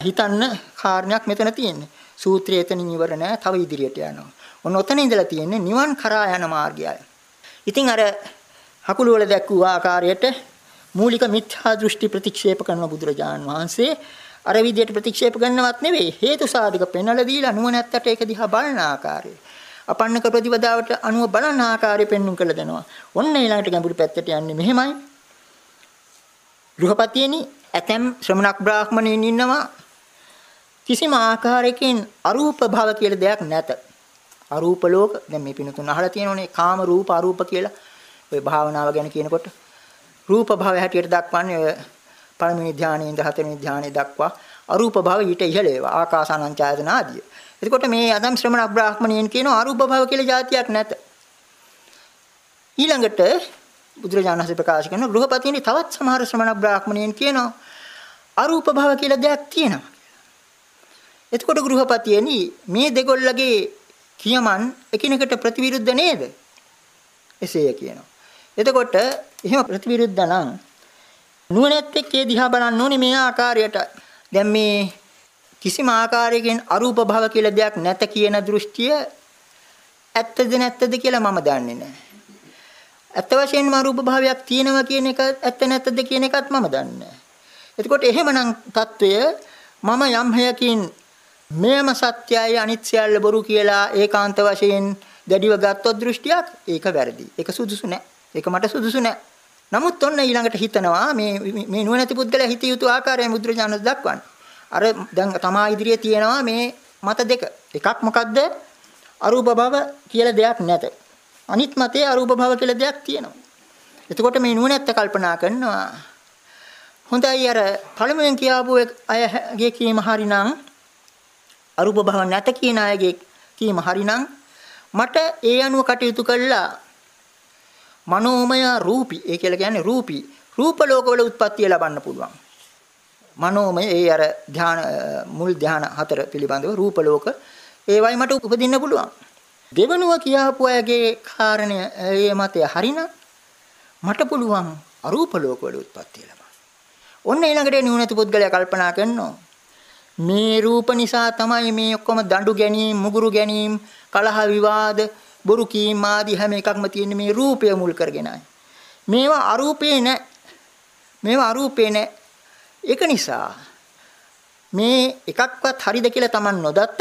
හිතන්න කාරණයක් මෙතන තියෙන්නේ. සූත්‍රය එතනින් ඉවර නෑ. තව ඉදිරියට යනවා. ඔන්න ඔතන ඉඳලා තියෙන්නේ නිවන් කරා යන මාර්ගයයි. ඉතින් අර හකුළු වල දැක්වූ ආකාරයට මූලික මිත්‍යා දෘෂ්ටි ප්‍රතික්ෂේප කරන බුදුරජාන් වහන්සේ අර විදියට ප්‍රතික්ෂේප කරනවත් නෙවෙයි හේතු සාධක පෙන්වලා දීලා නුවණැත්තට ඒක දිහා බලන ආකාරය. අපන්නක ප්‍රතිපදාවට අනුව බලන ආකාරය පෙන්눔 කළ දෙනවා. ඔන්න ඊළඟට ගැඹුරු පැත්තට යන්නේ මෙහෙමයි. ගෘහපතියනි ඇතැම් ශ්‍රමණක් බ්‍රාහ්මණයින් ඉන්නවා කිසිම ආකාරයකින් අරූප භව කියලා දෙයක් නැත. අරූප ලෝක දැන් මේ පිනතුන් අහලා තියෙනෝනේ කාම රූප අරූප කියලා. ඔය භාවනාව ගැන කියනකොට රූප භව හැටියට දක්වන්නේ ඔය පළමුනි ධානයේ ඉඳ හතරවෙනි ධානයේ දක්වා අරූප භව ඊට ඉහළ ඒවා ආකාසානංචායතන ආදිය. එතකොට මේ අදම් ශ්‍රමණ බ්‍රාහ්මණයන් කියනවා අරූප භව කියලා જાතියක් නැත. ඊළඟට බුදුරජාණන් වහන්සේ ප්‍රකාශ කරන ගෘහපතිනි තවත් සමහර ශ්‍රමණ බ්‍රාහ්මණයන් කියනවා අරූප භව කියලා දෙයක් තියෙනවා. එතකොට ගෘහපතියනි මේ දෙගොල්ලගේ කියමන් එකිනෙකට ප්‍රතිවිරුද්ධ නේද? එසේය කියනවා. එතකොට එහෙම ප්‍රතිවිරුද්ධ නම් නුවණැත් එක්ක ඒ දිහා බලන්න ඕනේ මේ ආකාරයට. දැන් මේ කිසිම ආකාරයකින් අරූප භව කියලා දෙයක් නැත කියන දෘෂ්ටිය ඇත්තද නැත්තද කියලා මම දන්නේ නැහැ. ඇත්ත වශයෙන්ම අරූප භාවයක් තියෙනවා කියන එක ඇත්ත නැත්තද කියන එකත් මම දන්නේ නැහැ. එතකොට එහෙමනම් తত্ত্বය මම යම් හේයකින් මෙයම සත්‍යයි අනිත් සියල්ල බොරු කියලා ඒකාන්ත වශයෙන් දැඩිව ගත්තොත් දෘෂ්ටියක් ඒක වැරදි. ඒක සුදුසු නෑ. ඒක මට සුදුසු නෑ. නමුත් ඔන්න ඊළඟට හිතනවා මේ මේ නුවණැති පුද්ගලයා හිත යුතු ආකාරය මුද්‍රජානස් දක්වන්නේ. අර දැන් තමා ඉදිරියේ තියෙනවා මේ මත දෙක. එකක් මොකද්ද? අරූප භව කියලා දෙයක් නැත. අනිත් මතේ අරූප භව කියලා දෙයක් තියෙනවා. එතකොට මේ නුවණැත්ත කල්පනා කරනවා හොඳයි අර පළමුවෙන් කියාපු අයගේ කීම හරිනම් අරූප භව නැත කියන අයගේ කීම හරිනම් මට ඒ අනුව කටයුතු කළා. මනෝමය රූපී. ඒ කියලා කියන්නේ රූපී. රූප ලෝකවල උත්පත්තිය ලබන්න පුළුවන්. මනෝමය ඒ අර ධාන මුල් ධාන හතර පිළිබඳව රූප ලෝක ඒවයි මට උපදින්න පුළුවන්. දෙවනුව කියාපු අයගේ කාරණය ඒ මතය හරිනම් මට පුළුවන් අරූප ලෝකවල උත්පත්තිය ලබන්න. ඔන්න ඊළඟට නුවණති පුද්ගලයා කල්පනා කරනවා මේ රූප නිසා තමයි මේ ඔක්කොම දඬු ගැනීම, මුගුරු ගැනීම, කලහ විවාද, බොරු කීම් ආදී හැම එකක්ම තියෙන්නේ මේ රූපය මුල් කරගෙනයි. මේවා අරූපේ නැ. මේවා අරූපේ නැ. ඒක නිසා මේ එකක්වත් හරිද කියලා Taman නොදත්තත්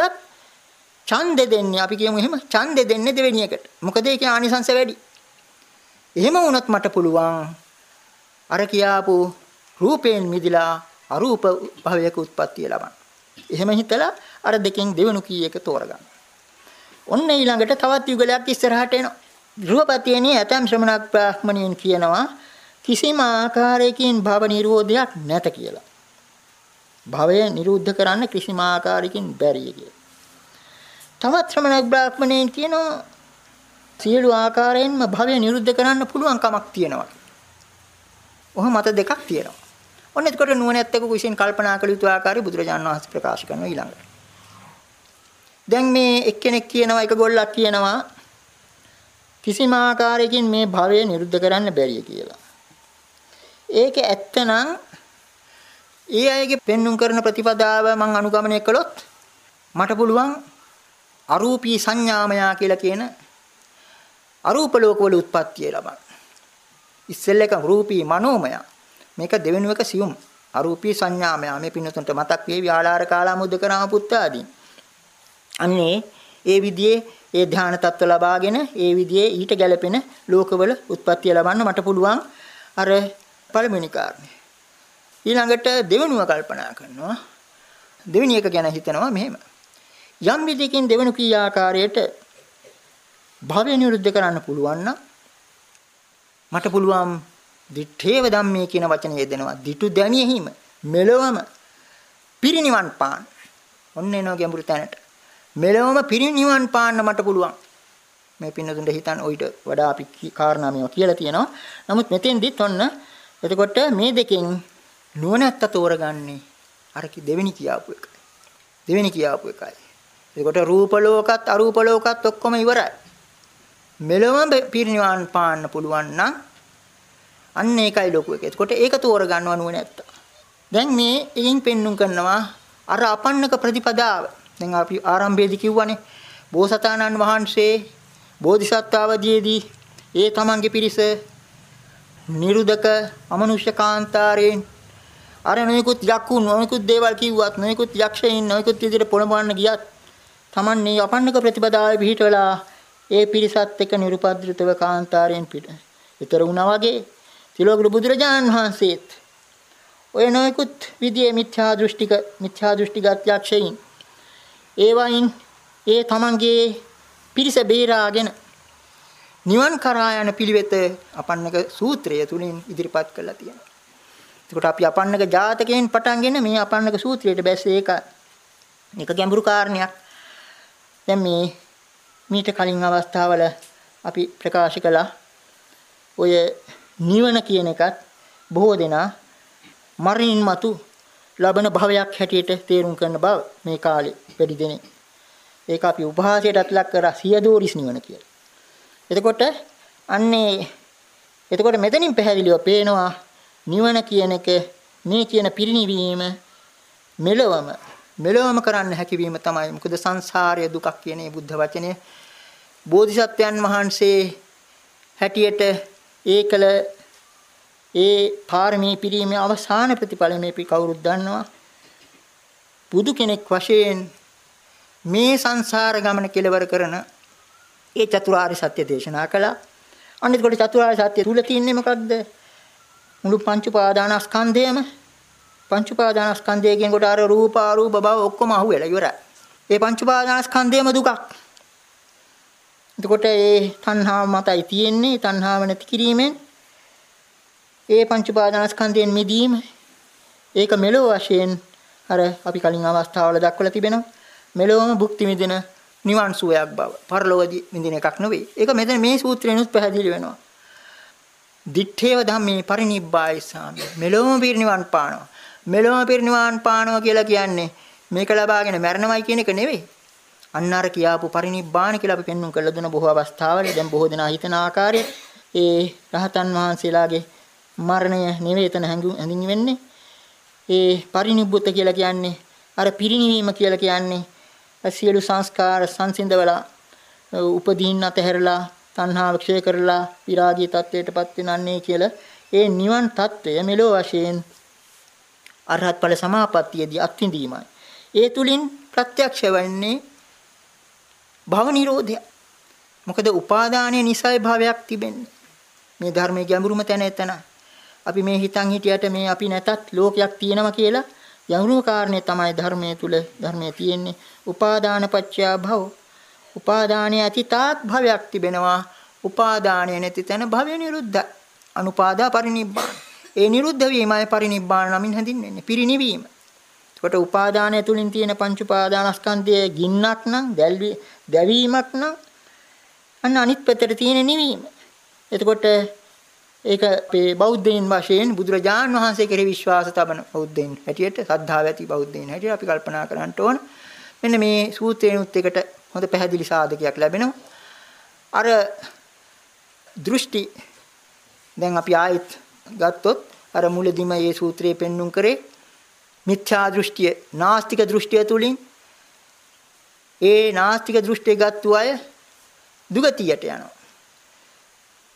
ඡන්දෙ දෙන්නේ අපි කියමු එහෙම ඡන්දෙ දෙන්නේ දෙවෙනි එකට. මොකද ඒකේ ආනිසංස වැඩි. එහෙම වුණත් මට පුළුවන් අර කියාපු රූපයෙන් මිදිලා අරූප භවයක උත්පත්තිය ලබන්න. එහෙම හිතලා අර දෙකෙන් දෙවෙනු කී එක තෝරගන්න. ඔන්න ඊළඟට තවත් යුගලයක් ඉස්සරහට එනවා. ගෘහපතියනේ ඇතම් ශ්‍රමණක් බ්‍රාහ්මණයන් කියනවා කිසිම ආකාරයකින් භව නිරෝධයක් නැත කියලා. භවය නිරුද්ධ කරන්න කිසිම ආකාරයකින් බැරිය කියලා. තවත් ශ්‍රමණක් බ්‍රාහ්මණයන් කියනවා සියලු ආකාරයෙන්ම භවය නිරුද්ධ කරන්න පුළුවන් කමක් තියෙනවා. ඔහොම මත දෙකක් තියෙනවා. ඔන්න එතකොට නුවණැත්තෙකු විසින් කල්පනා කළ යුතු ආකාරය බුදුරජාණන් වහන්සේ ප්‍රකාශ කරනවා ඊළඟට. දැන් මේ එක්කෙනෙක් කියනවා එක ගොල්ලක් කියනවා කිසිම ආකාරයකින් මේ භවය නිරුද්ධ කරන්න බැරිය කියලා. ඒක ඇත්තනම් ඒ අයගේ පෙන්눔 කරන ප්‍රතිපදාව මම අනුගමනය කළොත් මට පුළුවන් අරූපී සංඥාමයා කියලා කියන අරූප ලෝකවල උත්පත්තිය ලබන්න. ඉස්සෙල්ල එක රූපී මනෝමය මේක දෙවෙනි එක සියුම් අරූපී සංඥාමය මේ පින්නතුන්ට මතක් වේවි ආලාර කාලා මුද්දකරාම පුත්තාදී. අන්නේ ඒ විදිහේ ඒ ධාන තත්ත්ව ලබාගෙන ඒ විදිහේ ඊට ගැළපෙන ලෝකවල උත්පත්තිය ලබන්න මට පුළුවන් අර පළවෙනි කාරණේ. ඊළඟට දෙවෙනුව කල්පනා කරනවා. දෙවෙනි එක ගැන හිතනවා මෙහෙම. යම් විදිහකින් දෙවෙනු කී ආකාරයට භවය නිරුද්ධ කරන්න පුළුවන් නම් මට පුළුවන් දිඨේව ධම්මේ කියන වචනේ යෙදෙනවා. දිටු දැනියෙහිම මෙලොවම පිරිනිවන් පාන. ඔන්න එනවා ගැඹුරු තැනට. මෙලොවම පිරිනිවන් පාන්න මට පුළුවන්. මේ පින්නතුන්ට හිතන්න ඔయిత වඩා අපි කාරණා මේවා කියලා තියෙනවා. නමුත් මෙතෙන්දිත් ඔන්න එතකොට මේ දෙකෙන් නුවණැත්ත තෝරගන්නේ අර කි දෙවෙනි කියාපු එකයි. දෙවෙනි කියාපු එකයි. එතකොට රූප ලෝකත් අරූප ලෝකත් ඔක්කොම ඉවරයි. මෙලොවම පිරිනිවන් පාන්න පුළුවන් නම් අන්න ඒකයි ලොකු එක. එතකොට ඒක තෝරගන්නව නුවණැත්ත. දැන් මේ එකින් පෙන්눔 කරනවා අර අපන්නක ප්‍රතිපදාව. දැන් අපි ආරම්භයේදී කිව්වනේ බෝසතාණන් වහන්සේ බෝධිසත්වවදීදී ඒ තමන්ගේ පිරිස නිරුදක අමනුෂ්‍ය කාන්තාරයෙන් අර නොයෙකුත් යක්කුන් නොයෙකුත් දේවල් කිව්වත් නොයෙකුත් යක්ෂයින් නොයෙකුත් විදිහට පොළඹවන්න ගියත් තමන් මේ අපන්නක ප්‍රතිපදාවේ පිහිටවලා ඒ පිරිසත් එක්ක නිරුපද්‍රිතව කාන්තාරයෙන් පිට. ඊතර වුණා වගේ තිලෝකුළු බුදුරජාණන් වහන්සේත් ඔය නොයෙකුත් විදියේ මිත්‍යා දෘෂ්ටික මිත්‍යා දෘෂ්ටිගත යක්ෂයින් ඒ වයින් ඒ තමන්ගේ පිරිස බේරාගෙන නිවන් කරා යන පිළිවෙත අපන්නක සූත්‍රය තුලින් ඉදිරිපත් කරලා තියෙනවා. එතකොට අපි අපන්නක ජාතකයෙන් පටන්ගෙන මේ අපන්නක සූත්‍රයට බැස්සේ ඒක එක ගැඹුරු කාරණයක්. දැන් මේ මීට කලින් අවස්ථාවල අපි ප්‍රකාශ කළා ඔය නිවන කියන එකත් බොහෝ දෙනා මරණින් මතු ලබන භවයක් හැටියට තේරුම් කරන බව මේ කාලේ වැඩි දෙනෙක්. ඒක අපි උපහාසයටත් ලක් කරා සියදෝරිස් නිවන කියලා. එතකොට අන්නේ එතකොට මෙතනින් පැහැදිලිව පේනවා නිවන කියන එක මේ කියන පිරිණිවීම මෙලවම මෙලවම කරන්න හැකියවීම තමයි. මොකද සංසාරය දුකක් කියන මේ බුද්ධ වචනේ බෝධිසත්වයන් වහන්සේ හැටියට ඒකල ඒ පාරමී පිරීමේ අවසාන ප්‍රතිඵල මේ අපි කවුරුත් දන්නවා. බුදු කෙනෙක් වශයෙන් මේ සංසාර ගමන කෙලවර කරන ඒ චතුරාර්ය සත්‍ය දේශනා කළා. අනිත් කොට චතුරාර්ය සත්‍ය තුල තියෙන්නේ මොකක්ද? මුළු පංච උපාදානස්කන්ධයම පංච උපාදානස්කන්ධය කියනකොට අර රූප අරූප බව ඔක්කොම අහුවෙලා ඉවරයි. ඒ පංච උපාදානස්කන්ධයම දුකක්. එතකොට ඒ තණ්හාව මතයි තියෙන්නේ තණ්හාව නැති කිරීමෙන්. ඒ පංච උපාදානස්කන්ධයෙන් මිදීම ඒක මෙලෝ වශයෙන් අර අපි කලින් අවස්ථාවල දක්වලා තිබෙනවා. මෙලොවම භුක්ති විඳින නිවන් සුවයක් බව පරලොවදී විඳින එකක් නෙවෙයි. ඒක මෙතන මේ සූත්‍රේනුත් පැහැදිලි වෙනවා. දිත්තේව ධම්මේ පරිනිබ්බාය සාමි. මෙලොවම පිරිනිවන් පානවා. මෙලොවම පිරිනිවන් පානවා කියලා කියන්නේ මේක ලබාගෙන මරණමයි කියන එක නෙවෙයි. අන්න අර කියාපු පරිනිබ්බාන කියලා අපි පෙන්වුම් කළ දුන බොහෝ අවස්ථාවල දැන් බොහෝ දෙනා හිතන ආකාරයට ඒ රහතන් වහන්සේලාගේ මරණය නෙවෙයි එතන හැඳින්වෙන්නේ. ඒ පරිනිබ්බුත කියලා කියන්නේ අර පිරිණිවීම කියලා කියන්නේ සියලු සංස්කාර සංසිඳවලා උපදීන් අතහැරලා තණ්හාව ක්ෂය කරලා විරාගී තත්වයටපත් වෙනන්නේ කියලා ඒ නිවන් తත්වය මෙලෝ වශයෙන් අරහත් ඵල සමාපත්තියේදී අත්විඳීමයි. ඒ තුලින් ප්‍රත්‍යක්ෂ වෙන්නේ භව නිරෝධය. මොකද උපාදානයේ නිසයි භවයක් තිබෙන්නේ. මේ ධර්මයේ ගැඹුරුම තැන එතනයි. අපි මේ හිතන් හිටියට මේ අපි නැතත් ලෝකයක් තියෙනවා කියලා යහුණු කාරණේ තමයි ධර්මයේ තුල ධර්මයේ තියෙන්නේ උපාදාන පත්‍යා භව උපාදානයේ ඇති තාක් භවයක් තිබෙනවා උපාදානය නැති තැන භවය නිරුද්ධ අනුපාදා පරිනිබ්බාන ඒ නිරුද්ධ වීමයි පරිනිබ්බාන නමින් හැඳින්වෙන්නේ පිරිනිවීම එතකොට උපාදානය තුලින් තියෙන පංච උපාදානස්කන්ධයේ ගින්නක් නම් දැවීමක් නම් අන්න අනිත් පැත්තට තියෙන නිවීම එතකොට ඒක අපේ බෞද්ධයින් වශයෙන් බුදුරජාන් වහන්සේ කෙරෙහි විශ්වාස තබන බෞද්ධයින් හැටියට සද්ධාව ඇති බෞද්ධයින් හැටියට අපි කල්පනා කරන්න ඕන. මෙන්න මේ සූත්‍රේනුත් එකට හොඳ පැහැදිලි සාධකයක් ලැබෙනවා. අර දෘෂ්ටි දැන් අපි ආයෙත් ගත්තොත් අර මුලදිම මේ සූත්‍රයේ පෙන්눔 කරේ මිත්‍යා දෘෂ්ටිය නාස්තික දෘෂ්ටිය තුලින් ඒ නාස්තික දෘෂ්ටිය ගත්තු අය දුගතියට යනවා.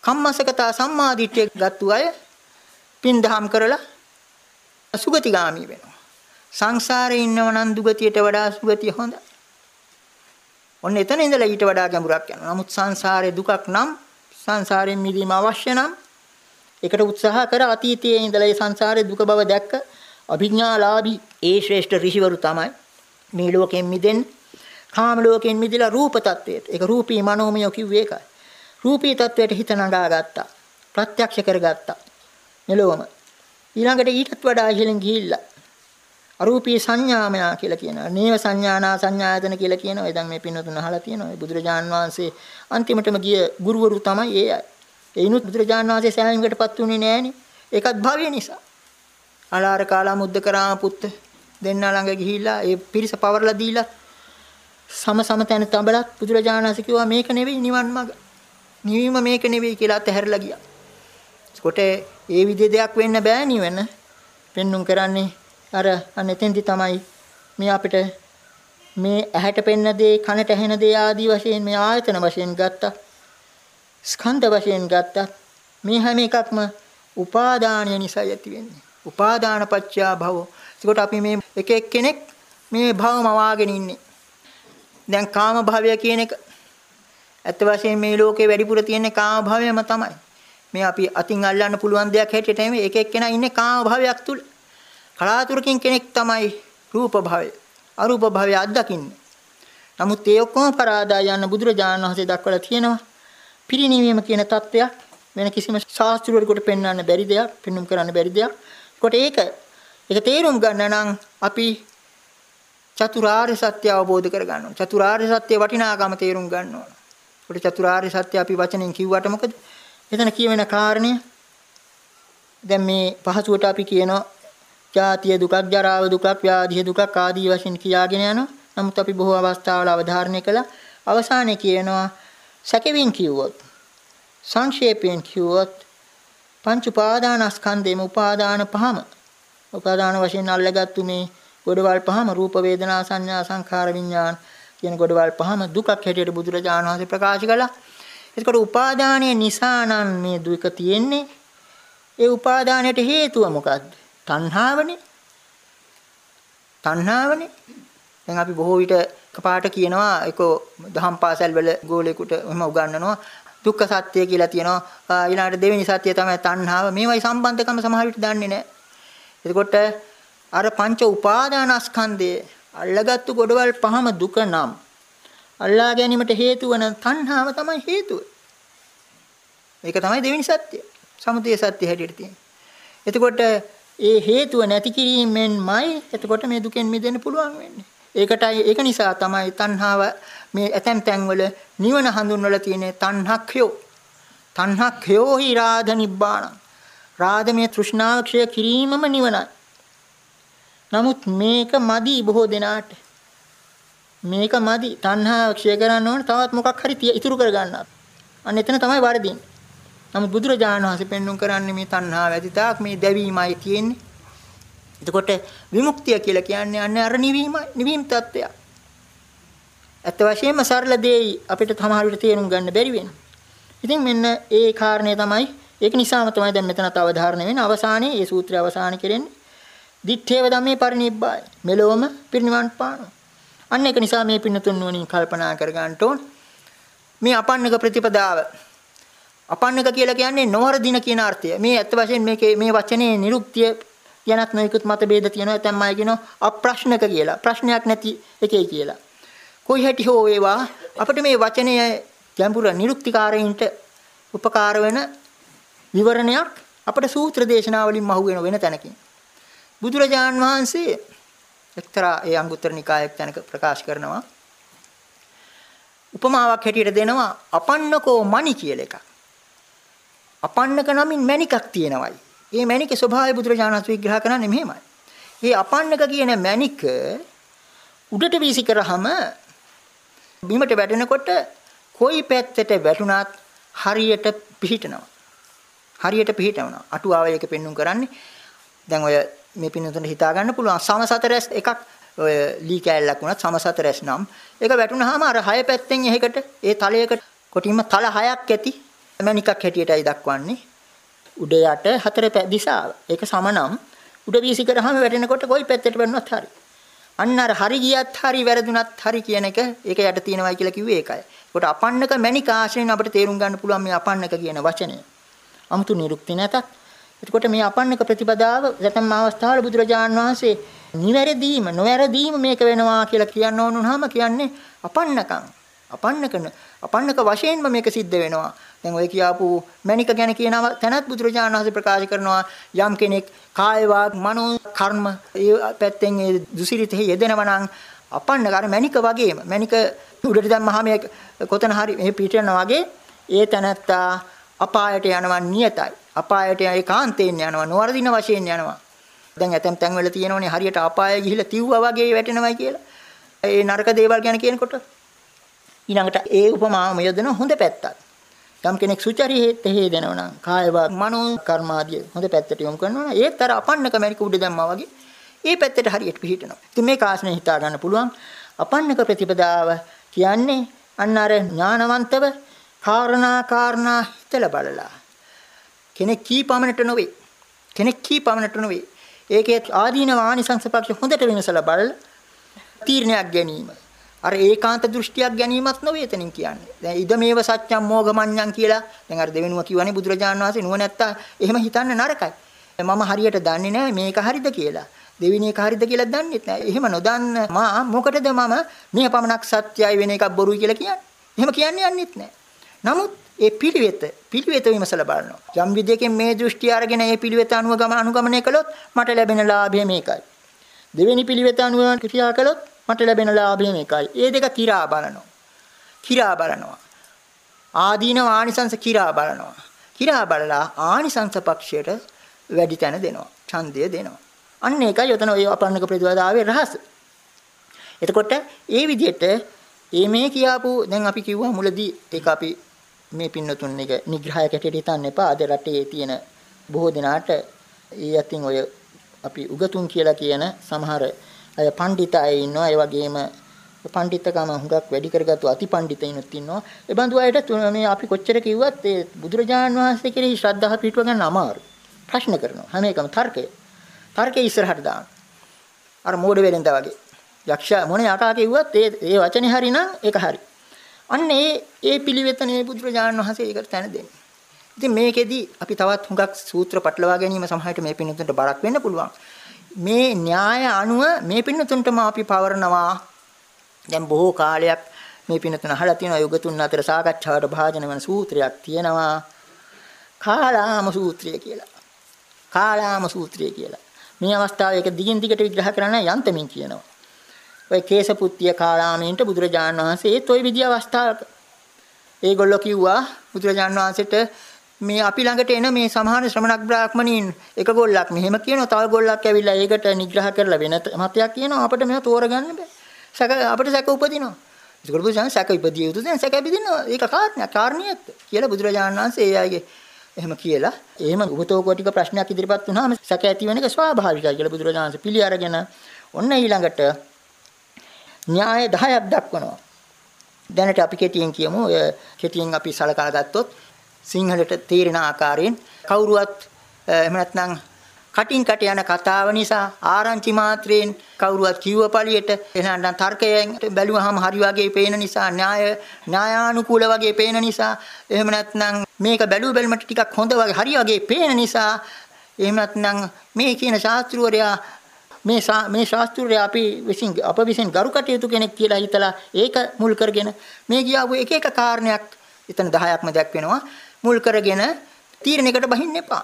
කම්මසකතා සම්මාදිට්ඨිය ගත්තු අය පින්දහම් කරලා සුගතිගාමි වෙනවා. සංසාරේ ඉන්නව නම් දුගතියට වඩා සුගතිය හොඳයි. ඔන්න එතන ඉඳලා ඊට වඩා ගැඹුරක් යනවා. නමුත් සංසාරේ දුකක් නම් සංසාරයෙන් මිදීම අවශ්‍ය නම් ඒකට උත්සාහ කර අතීතයේ ඉඳලා ඒ සංසාරේ දුක බව දැක්ක අභිඥාලාභී ඒ ශ්‍රේෂ්ඨ ඍෂිවරු තමයි මේ ලෝකයෙන් මිදෙන්න කාම ලෝකයෙන් මිදලා රූප tattweට ඒක රූපී මනෝමය කිව්වේ ඒකයි රූපී tattweට හිත නගා ගත්තා. ප්‍රත්‍යක්ෂ කරගත්තා. මෙලොවම. ඊළඟට ඊටත් වඩා ඉහළින් ගිහිල්ලා අරූපී සංඥාමය කියලා කියනවා. නේව සංඥානා සංඥායතන කියලා කියනවා. ඒ දැන් මේ පින්නතුන් අහලා තියෙනවා. බුදුරජාන් වහන්සේ අන්තිමටම ගිය ගුරුවරු තමයි ඒ අය. ඒිනුත් බුදුරජාන් වහන්සේ සෑහීමකටපත් උනේ නෑනේ. ඒකත් භවය නිසා. අලාර කාලා මුද්දකරාම පුත්ත දෙන්නා ළඟ ගිහිල්ලා ඒ පිරිස පවර්ලා දීලා සම සම තැන තඹලත් බුදුරජාණන් වහන්සේ කිව්වා මේක නෙවෙයි නිවන් මඟ. නිවීම මේක නෙවෙයි කියලා අතහැරලා ගියා. ඒකට ඒ විදිහේ දෙයක් වෙන්න බෑ නිවන. පෙන්눔 කරන්නේ අර අනෙතෙන්දි තමයි මේ අපිට මේ ඇහැට පෙන්න දේ කනට ඇහෙන දේ ආදී වශයෙන් මේ ආයතන වශයෙන් ගත්තා. ස්කන්ධ වශයෙන් ගත්තා. මේ හැම එකක්ම උපාදානය නිසා ඇති වෙන්නේ. උපාදාන පත්‍යා භව. ඒකට අපි මේ එක එක්කෙනෙක් මේ භවම වාගෙන ඉන්නේ. දැන් කාම භවය කියන එක ඇත්ත වශයෙන් මේ ලෝකේ වැඩිපුර තියෙන කාම භවයම තමයි. මේ අපි අතින් අල්ලන්න පුළුවන් දෙයක් හැටියට නෙමෙයි එක එක්කෙනා ඉන්නේ කාම භවයක් තුල. කලාතුරකින් කෙනෙක් තමයි රූප භවය. අරූප භවය අත්දකින්නේ. නමුත් ඒ ඔක්කොම පරාදා යන බුදුරජාණන් වහන්සේ දක්වලා තියෙනවා. පිරිණිවීම කියන தත්වයක් වෙන කිසිම ශාස්ත්‍රවලකට පෙන්වන්න බැරි දෙයක්, පෙන්눔 කරන්න බැරි දෙයක්. කොට ඒක ඒක තේරුම් ගන්න නම් අපි චතුරාර්ය සත්‍ය අවබෝධ කර ගන්න ඕන. චතුරාර්ය සත්‍ය වටිනාකම තේරුම් ගන්න ඕන. කොට චතුරාර්ය සත්‍ය අපි වචනෙන් කිව්වට මොකද? එතන කියවෙන කාරණය දැන් මේ පහසුවට අපි කියනවා ජාතිය දුකක්, ජරාව දුකක්, ව්‍යාධිය දුකක් ආදී වශයෙන් කියාගෙන යනවා. නමුත් අපි බොහෝ අවස්ථාවල අවධාරණය කළා අවසානයේ කියනවා සැකවින් කිව්වොත් සංක්ෂේපයෙන් කිව්වොත් පංච උපාදානස්කන්ධේම උපාදාන පහම උපාදාන වශයෙන් අල්ලගත්තු මේ ගොඩවල් පහම රූප වේදනා සංඥා සංඛාර විඥාන කියන ගොඩවල් පහම දුකක් හැටියට බුදුරජාණන් වහන්සේ ප්‍රකාශ කළා. ඒකට උපාදානයේ නිසා නම් මේ දුක තියෙන්නේ. ඒ උපාදානයට හේතුව මොකද්ද? තණ්හාවනේ. තණ්හාවනේ. දැන් අපි බොහෝ විට කපාට කියනවා ඒක දහම් පාසල් වල ගෝලෙකුට එහෙම උගන්වනවා දුක්ඛ සත්‍ය කියලා තියෙනවා ඊළඟට දෙවෙනි සත්‍ය තමයි තණ්හාව මේවයි සම්බන්ධකම සමහර විට දන්නේ නැහැ එතකොට අර පංච උපාදානස්කන්ධයේ අල්ලගත්තු ගොඩවල් පහම දුක නම් අල්ලා ගැනීමට හේතු වන තණ්හාව තමයි හේතුව. ඒක තමයි දෙවෙනි සත්‍ය. සමුදය සත්‍ය හැටියට තියෙන්නේ. එතකොට ඒ හේතුව නැති කිරීමෙන්මයි එතකොට මේ දුකෙන් මිදෙන්න පුළුවන් වෙන්නේ. ඒකටයි ඒක නිසා තමයි තණ්හාව මේ ඇතැම් තැන්වල නිවන හඳුන්වලා තියෙන්නේ තණ්හක්ඛයෝ. තණ්හක්ඛයෝ හි රාධ නිබ්බාණ. රාධමේ තෘෂ්ණාව ක්ෂය කිරීමම නිවනයි. නමුත් මේක මදි බොහෝ දෙනාට. මේක මදි. තණ්හාව ක්ෂය කරන්න ඕන තවත් මොකක් හරි ඉතුරු කර ගන්නවා. අන්න එතන තමයි වරදින්නේ. නමුත් බුදුරජාණන් වහන්සේ පෙන්වුම් කරන්නේ මේ තණ්හාව ඇති තාක් මේ දැවීමයි තියෙන්නේ. එතකොට විමුක්තිය කියලා කියන්නේ අන්නේ අර නිවීම නිවීම තත්ත්වයක්. ඇත්ත වශයෙන්ම සරල දෙයි අපිට සමහර විට තේරුම් ගන්න බැරි වෙනවා. ඉතින් මෙන්න ඒ කාරණේ තමයි ඒක නිසාම තමයි දැන් මෙතනත් අවධාරණය වෙන්නේ අවසානයේ ඒ සූත්‍රය අවසාන කෙරෙන්නේ දිත්තේව ධම්මේ පරිනිබ්බාය මෙලොවම පිරිනිවන් පානවා. අන්න ඒක නිසා මේ පින්නතුන් නුවණින් කල්පනා කර ගන්න ඕන. මේ අපන්නක ප්‍රතිපදාව අපන්නක කියලා කියන්නේ නොවර දින කියන අර්ථය. මේ ඇත්ත වශයෙන් මේකේ මේ වචනේ නිරුක්තිය යනත් නොයෙකුත් මත ભેද තියෙනවා. ඇතැම් අය කියනවා අප්‍රශ්නක කියලා. ප්‍රශ්නයක් නැති එකේ කියලා. කොයි හැටි හෝ වේවා අපිට මේ වචනය ගැඹුර නිරුක්තිකාරයින්ට උපකාර වෙන විවරණයක් අපට සූත්‍ර දේශනාවලින් මහු වෙන වෙන තැනකින් බුදුරජාන් වහන්සේ එක්තරා ඒ අංගුත්තර නිකායක් තැනක ප්‍රකාශ කරනවා. උපමාවක් හැටියට දෙනවා අපන්නකෝ මණි කියලා එකක්. අපන්නක නමින් මණිකක් තියෙනවයි. මේ මණිකේ ස්වභාවය බුදුරජාණන් වහන්සේ විග්‍රහ කරන්නේ මෙහෙමයි. මේ අපන්නක කියන මණික උඩට වීසි කරාම බිමට වැටෙනකොට කොයි පැත්තට වැටුණත් හරියට පිහිටනවා. හරියට පිහිටවනවා. අටුවාව එක පෙන්눔 කරන්නේ. දැන් ඔය මේ පින්නතුන්ට හිතා ගන්න පුළුවන් සම සතරස් එකක් ඔය ලී කෑල්ලක් වුණත් සම සතරස් නම් ඒක වැටුනහම අර හය පැත්තෙන් එහෙකට ඒ තලයකට කොටින්ම තල හයක් ඇති මණිකක් හැටියටයි දක්වන්නේ. උඩ යට හතර දිශාව. ඒක සම නම් උඩ වීසි කරාම වැටෙනකොට කොයි පැත්තට වැටුණත් හරි. අන්න අර හරි ගියත් හරි වැරදුනත් හරි කියන එක ඒක යට තියෙනවයි කියලා කිව්වේ ඒකයි. ඒකට අපන්නක මණික ආශ්‍රයෙන් අපිට තේරුම් ගන්න පුළුවන් මේ අපන්නක කියන වචනය. 아무තු නිරුක්ති නැතත් එතකොට මේ අපන්නක ප්‍රතිපදාව නැත්නම් අවස්ථාවල බුදුරජාණන් වහන්සේ නිවැරදීම නොවැරදීම මේක වෙනවා කියලා කියන්න ඕන වුනහම කියන්නේ අපන්නකම් අපන්නක අපන්නක වශයෙන්ම මේක සිද්ධ වෙනවා. දැන් ඔය කියාපු මණික ගැන කියනවා තැනත් බුදුරජාණන් වහන්සේ ප්‍රකාශ කරනවා යම් කෙනෙක් කාය වාග් මනෝ කර්ම ඒ පැත්තෙන් ඒ දුසිරිතෙහි යෙදෙනවා නම් අපන්නක අර මණික වගේම මණික උඩට දැම්මහම කොතන හරි මේ පිට යනවා වගේ ඒ තැනත්තා අපායට යනවා නියතයි. අපායට ඒකාන්තයෙන් යනවා නොවර්ධින වශයෙන් යනවා. දැන් ඇතම් තැන්වල තියෙනෝනේ හරියට අපාය ගිහිල්ලා තිව්වා වගේ වැටෙනවයි කියලා. ඒ නරක දේවල් ගැන කියනකොට ඊළඟට ඒ උපමාවම යොදන හොඳ පැත්තක්. යම් කෙනෙක් සුචරිතෙ හේදෙනවා නම් කායවා මනෝ කර්මාදිය හොඳ පැත්තට යොමු කරනවා නම් ඒත් අර අපන්නක මැරික උඩ දැම්මා වගේ ඒ පැත්තට හරියට පිහිටනවා. ඉතින් මේ කාස්නේ හිතා ගන්න පුළුවන් අපන්නක ප්‍රතිපදාව කියන්නේ අන්න අර ඥානවන්තව කාරණා කාරණා හිතලා බලලා කෙනෙක් කී පමණට නොවේ කෙනෙක් කී පමණට නොවේ ඒකේ ආදීන වානිසංස පක්ෂ හොඳට විමසලා බලලා තීරණයක් ගැනීම අර ඒකාන්ත දෘෂ්ටියක් ගැනීමක් නොවේ එතනින් කියන්නේ. දැන් ඉදමේව සත්‍යම් මෝගමඤ්ඤං කියලා දැන් අර දෙවෙනුව කියවනේ බුදුරජාණන් වහන්සේ නුවණැත්තා එහෙම හිතන්න නරකයි. මම හරියට දන්නේ නැහැ මේක හරිද කියලා. දෙවෙනි එක හරිද කියලා දන්නෙත් නැහැ. එහෙම නොදන්න මා මොකටද මම මේ පමණක් සත්‍යයි වෙන එකක් බොරුයි කියලා කියන්නේ? එහෙම කියන්නේ යන්නෙත් නැහැ. නමුත් ඒ පිළිවෙත පිළිවෙත විමසලා බලනවා. යම් විදියකින් මේ දෘෂ්ටි අරගෙන ඒ පිළිවෙත අනුව ගම අනුගමනය කළොත් මට ලැබෙන ලාභය මේකයි. දෙවෙනි පිළිවෙත අනුව ක්‍රියා කළොත් මට ලැබෙන ලාභය මේකයි. ඒ දෙක කිරා බලනවා. කිරා බලනවා. ආදීන ආනිසංස කිරා බලනවා. කිරා බලලා ආනිසංස පක්ෂයට වැඩි තැන දෙනවා. ඡන්දය දෙනවා. අන්න ඒකයි යතන ඔය අපන්නක ප්‍රතිපදාවේ රහස. එතකොට ඒ විදිහට ඒ මේ කියාපු දැන් අපි කිව්වා මුලදී ඒක අපි මේ පින්නතුන් එක නිග්‍රහයක් හැටියට හිතන්න එපා. අද රටේ තියෙන බොහෝ දෙනාට ඒ අතින් ඔය අපි උගතුන් කියලා කියන සමහර අය පඬිත අය ඉන්නවා. ඒ වගේම පඬිතකම හුඟක් වැඩි කරගත්තු අතිපඬිතයිනුත් ඉන්නවා. ඒ බඳු අයට මේ අපි කොච්චර කිව්වත් ඒ බුදුරජාණන් වහන්සේ කෙරෙහි ශ්‍රද්ධාව පිටව ගන්න අමාරු. ප්‍රශ්න කරනවා. හැම එකම තර්කය. තර්කයේ ඉස්සරහට දාන්න. අර මෝඩ වෙලෙන්ද වගේ. යක්ෂ මොන යකා කිව්වත් ඒ ඒ වචනේ හරිනම් ඒක හරි. අන්න ඒ ඒ පිළිවෙතනේ බුදුරජාණන් වහන්සේ ඒකට තැන දෙන්නේ. ඉතින් මේකෙදි අපි තවත් හුඟක් සූත්‍ර පටලවා ගැනීම සමහරට මේ පින්නතුන්ට බරක් වෙන්න පුළුවන්. මේ න්‍යාය අනුව මේ පින්නතුන්ටම අපි පවරනවා. දැන් බොහෝ කාලයක් මේ පින්නතුන් අහලා තියෙනවා යුගතුන් අතර සාකච්ඡාවට භාජන වන සූත්‍රයක් තියෙනවා. කාලාම සූත්‍රය කියලා. කාලාම සූත්‍රය කියලා. මේ අවස්ථාවේ ඒක දිගින් දිගට විග්‍රහ කරන්න යන්තමින් කියනවා. ඔය කේසපුත්තිය කාලාමීන්ට බුදුරජාණන් වහන්සේ ඒත් ওই විදිය අවස්ථාවක. ඒගොල්ලෝ කිව්වා බුදුරජාණන් වහන්සේට මේ අපි ළඟට එන මේ සමහර ශ්‍රමණක් බ්‍රාහ්මණීන් එක ගොල්ලක් මෙහෙම කියනවා තව ගොල්ලක් ඇවිල්ලා ඒකට නිග්‍රහ කරලා වෙන මතයක් කියනවා? අපිට මේව තෝරගන්න බෑ. සැක අපිට සැක උපදිනවා. ඒකට බුදුසසුන සැක ඉපදිය යුතු දැන් සැක ඉපදිනවා ඒක කාරණයක් කාරණියක් කියලා බුදුරජාණන් වහන්සේ ඒ අයගේ එහෙම කියලා. එහෙම උපතෝකෝටික ප්‍රශ්නයක් ඉදිරිපත් වුණාම සැක ඇති වෙන එක ස්වාභාවිකයි කියලා බුදුරජාණන් වහන්සේ පිළි අරගෙන ඔන්න ඊළඟට න්‍යාය 10ක් දක්වනවා. දැනට අපි කෙටියෙන් කියමු. ඔය කෙටියෙන් අපි සලකලා ගත්තොත් සිංහලට තේරෙන ආකාරයෙන් කවුරුවත් එහෙම නැත්නම් කටින් කට යන කතාව නිසා ආරංචි මාත්‍රයෙන් කවුරුවත් කිව්ව පළියට එහෙනම් තර්කයෙන් බැලුවහම හරි වගේ පේන නිසා න්‍යාය න්‍යායානුකූල වගේ පේන නිසා එහෙම නැත්නම් මේක බැලුව බැලමට ටිකක් හොඳ වගේ හරි වගේ පේන නිසා එහෙම නැත්නම් මේ කියන ශාස්ත්‍රවරයා මේ මේ ශාස්ත්‍රය අපි විසින් අප විසින් ගරු කටයුතු කෙනෙක් කියලා හිතලා ඒක මුල් කරගෙන මේ කියාවු එක එක කාරණයක් එතන 10ක්ම දැක්වෙනවා මුල් කරගෙන තීරණයකට බහින්න එපා.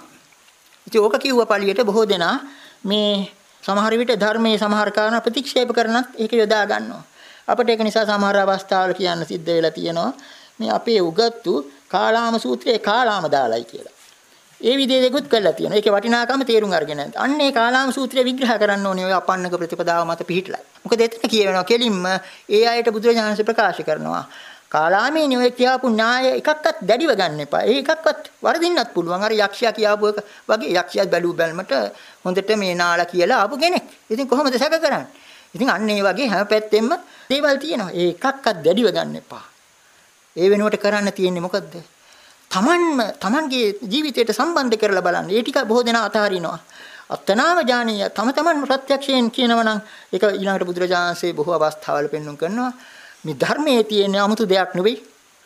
ඉතින් ඕක කිව්ව පළියට බොහෝ දෙනා මේ සමහර විට ධර්මයේ සමහර කාරණා ප්‍රතික්ෂේප කරනත් ඒක යොදා ගන්නවා. අපිට ඒක නිසා සමහර අවස්ථාවල කියන්න සිද්ධ වෙලා තියෙනවා මේ අපේ උගත්තු කාලාම සූත්‍රයේ කාලාම දාලයි කියලා. ඒ විදිහේ දෙකුත් කරලා තියෙනවා. ඒකේ වටිනාකම තේරුම් අරගෙන. අන්න ඒ කාලාම සූත්‍රය විග්‍රහ කරන්න ඕනේ ඔය අපන්නක ප්‍රතිපදාව මත පිහිටලා. මොකද එතන කියවෙනවා කෙලින්ම ඒ අයට බුදුරජාණන්සේ ප්‍රකාශ කරනවා. කාලාමේනි ඔය කියාපු න්‍යාය එකක්වත් දැඩිව ගන්න එපා. ඒ එකක්වත් වරදින්නත් පුළුවන්. අර යක්ෂයා කියාපු එක වගේ යක්ෂයා බැලු බැලමට හොඳට මේ නාලා කියලා ආපු කෙනෙක්. ඉතින් කොහොමද සැක කරන්නේ? ඉතින් අන්න ඒ වගේ හැම පැත්තෙම දේවල් තියෙනවා. ඒ එකක්වත් දැඩිව ගන්න එපා. ඒ වෙනුවට කරන්න තියෙන්නේ මොකද්ද? තමන්ම තමන්ගේ ජීවිතයට සම්බන්ධ කරලා බලන්න. ඒ ටික බොහෝ දෙනා අතහරිනවා. අත්තනාව ඥානීය තම තමන් ප්‍රත්‍යක්ෂයෙන් කියනවා නම් ඒක ඊළඟට බුදුරජාණන්සේ බොහෝ අවස්ථාවල පෙන්වුම් කරනවා. මේ ධර්මයේ තියෙන 아무තු දෙයක් නෙවෙයි.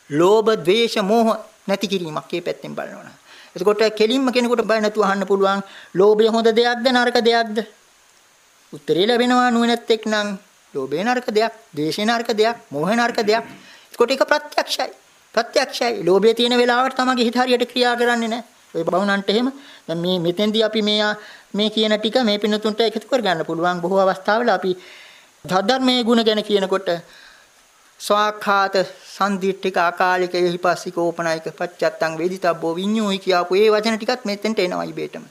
ලෝභ, ද්වේෂ, මෝහ නැති කිරීමක් මේ පැත්තෙන් බලනවා. එතකොට කෙලින්ම කෙනෙකුට බය නැතුව අහන්න පුළුවන් ලෝභය හොඳ දෙයක්ද නරක දෙයක්ද? උත්තරේ ලැබෙනවා නුවණැත්තෙක් නම් ලෝභය නරක දෙයක්, ද්වේෂය නරක දෙයක්, මෝහය නරක දෙයක්. ඒකට ඒක ප්‍රත්‍යක්ෂයි. ප්‍රත්‍යක්ෂයි. ලෝභය තියෙන වෙලාවට තමගේ හිත හරියට ක්‍රියා කරන්නේ නැහැ. ඔය බවුනන්ට එහෙම දැන් මේ මෙතෙන්දී අපි මේ මේ කියන ටික මේ පින්නතුන්ට එකතු කරගන්න පුළුවන් බොහෝ අවස්ථාවල අපි ධර්මයේ ගුණ ගැන කියනකොට ස්වාඛාත සම්දිට්ඨික අකාලික එහිපස්සික ඕපනායක පච්චත්තං වේදිතබ්බෝ විඤ්ඤෝහි කියාපු ඒ වචන ටිකත් මෙතෙන්ට එනවා ඉබේටම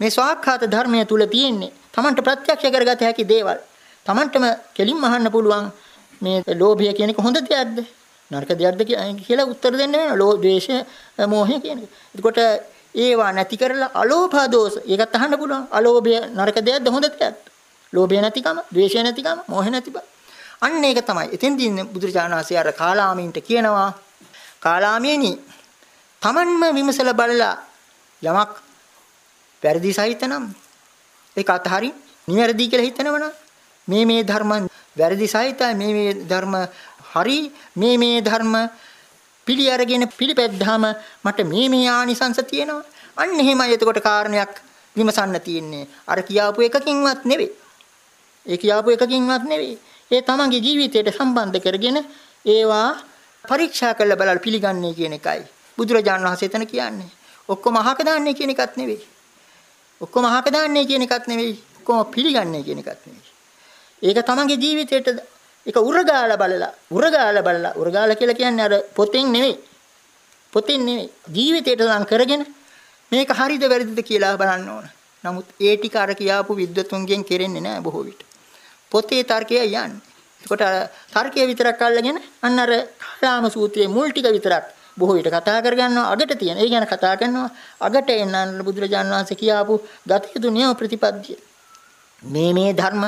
මේ ස්වාඛාත ධර්මයේ තුල තියෙන්නේ Tamanට ප්‍රත්‍යක්ෂ කරගත හැකි දේවල් Tamanටම කෙලින්ම අහන්න පුළුවන් මේ ලෝභය කියන එක හොඳ දෙයක්ද නරක දෙයක්ද කියලා උත්තර දෙන්න වෙනවා. ලෝ ද්වේෂ මෝහය කියන එක. එතකොට ඒවා නැති කරලා අලෝභ දෝෂ. ඒකත් අහන්න පුළුවන්. අලෝභය නරක දෙයක්ද හොඳ දෙයක්ද? ලෝභය නැතිකම, ද්වේෂය නැතිකම, මෝහය නැතිබ. අන්න ඒක තමයි. එතෙන්දී බුදුරජාණන් වහන්සේ අර කාලාමීන්ට කියනවා කාලාමීනි Tamanම විමසලා බලලා යමක් වැරදි සහිත නම් ඒක අතහරින් නිවැරදි කියලා හිතනවනම් මේ මේ ධර්ම වැරදි සහිතයි මේ මේ ධර්ම හරි මේ මේ ධර්ම පිළි අරගෙන පිළිපැද්දාම මට මේ මේ ආනිසංස තියෙනවා. අන්න එහෙමයි එතකොට කාරණයක් විමසන්න තියෙන්නේ. අර කියාපු එකකින්වත් නෙවෙයි. ඒ කියාපු එකකින්වත් නෙවෙයි. ඒ තමන්ගේ ජීවිතයට සම්බන්ධ කරගෙන ඒවා පරීක්ෂා කරලා බලලා පිළිගන්නේ කියන එකයි. බුදුරජාණන් වහන්සේ එතන කියන්නේ. ඔක්කොම අහක දාන්නේ කියන එකත් නෙවෙයි. ඔක්කොම අහක දාන්නේ කියන එකත් නෙවෙයි. ඔක්කොම පිළිගන්නේ කියන එකත් නෙවෙයි. ඒක තමන්ගේ ජීවිතයට ඒක උරගාලා බලලා උරගාලා බලලා උරගාලා කියලා කියන්නේ අර පොතෙන් නෙවෙයි. පොතෙන් නෙවෙයි. ජීවිතයට ලං කරගෙන මේක හරිද වැරදිද කියලා බලන්න ඕන. නමුත් ඒ ටික අර කියාපු විද්වතුන්ගෙන් කෙරෙන්නේ නැහැ බොහෝ විට. පොතේ තර්කය යන්නේ. එතකොට තර්කය විතරක් අල්ලගෙන අන්න අර කාලාම සූත්‍රයේ මුල් ටික විතරක් බොහෝ විට කතා කරගන්නවා අගට තියෙන. ඒ ගැන කතා කරනවා අගට එන්න බුදුරජාණන් වහන්සේ කියාපු ගත යුතු නියම ප්‍රතිපත්තිය. මේ මේ ධර්ම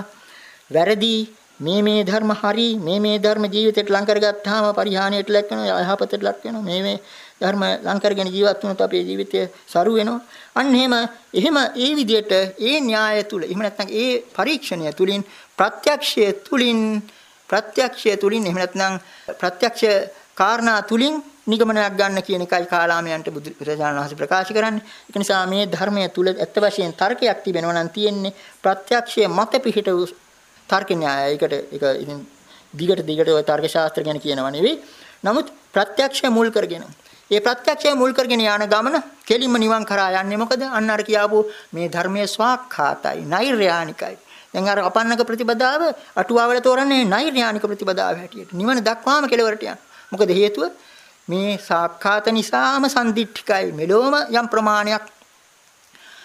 වැරදි මේ මේ ධර්ම හරි මේ මේ ධර්ම ජීවිතයට ලං කරගත්තාම පරිහානියට ලක් වෙනවා යහපතට ලක් වෙනවා මේ මේ ධර්ම ලං කරගෙන ජීවත් වුණොත් අපේ ජීවිතය සරු වෙනවා අන්න එහෙම එහෙම ඒ විදිහට ඒ න්‍යාය තුල එහෙම නැත්නම් ඒ පරීක්ෂණය තුලින් ප්‍රත්‍යක්ෂය තුලින් ප්‍රත්‍යක්ෂය තුලින් එහෙම නැත්නම් ප්‍රත්‍යක්ෂ කාරණා තුලින් නිගමනයක් ගන්න කියන එකයි කාලාමයන්ට බුදුරජාණන් වහන්සේ ප්‍රකාශ කරන්නේ. ඒක නිසා මේ ධර්මය තුල ඇත්ත වශයෙන් තර්කයක් තිබෙනවා නම් තියෙන්නේ ප්‍රත්‍යක්ෂයේ මත පිහිට තර්ක න්‍යාය. ඒකට ඒක ඉතින් දිගට දිගට ඔය තර්ක ශාස්ත්‍ර ගැන කියනවා නෙවෙයි. නමුත් ප්‍රත්‍යක්ෂය මුල් කරගෙන ඒ ප්‍රත්‍යක්ෂය මුල් කරගෙන යන ගමන කෙලින්ම නිවන් කරා යන්නේ මොකද? අන්න අර කියාපු මේ ධර්මයේ ස්වාක්ඛාතයි, නෛර්යානිකයි. දැන් අර අපන්නක ප්‍රතිපදාව අටුවාවල තෝරන්නේ නෛර්යානික ප්‍රතිපදාව හැටියට. නිවන දක්වාම කෙලවරට යන. මොකද හේතුව මේ සාක්ඛාත නිසාම සම්දිට්ඨිකයි. මෙලොවම යම් ප්‍රමාණයක්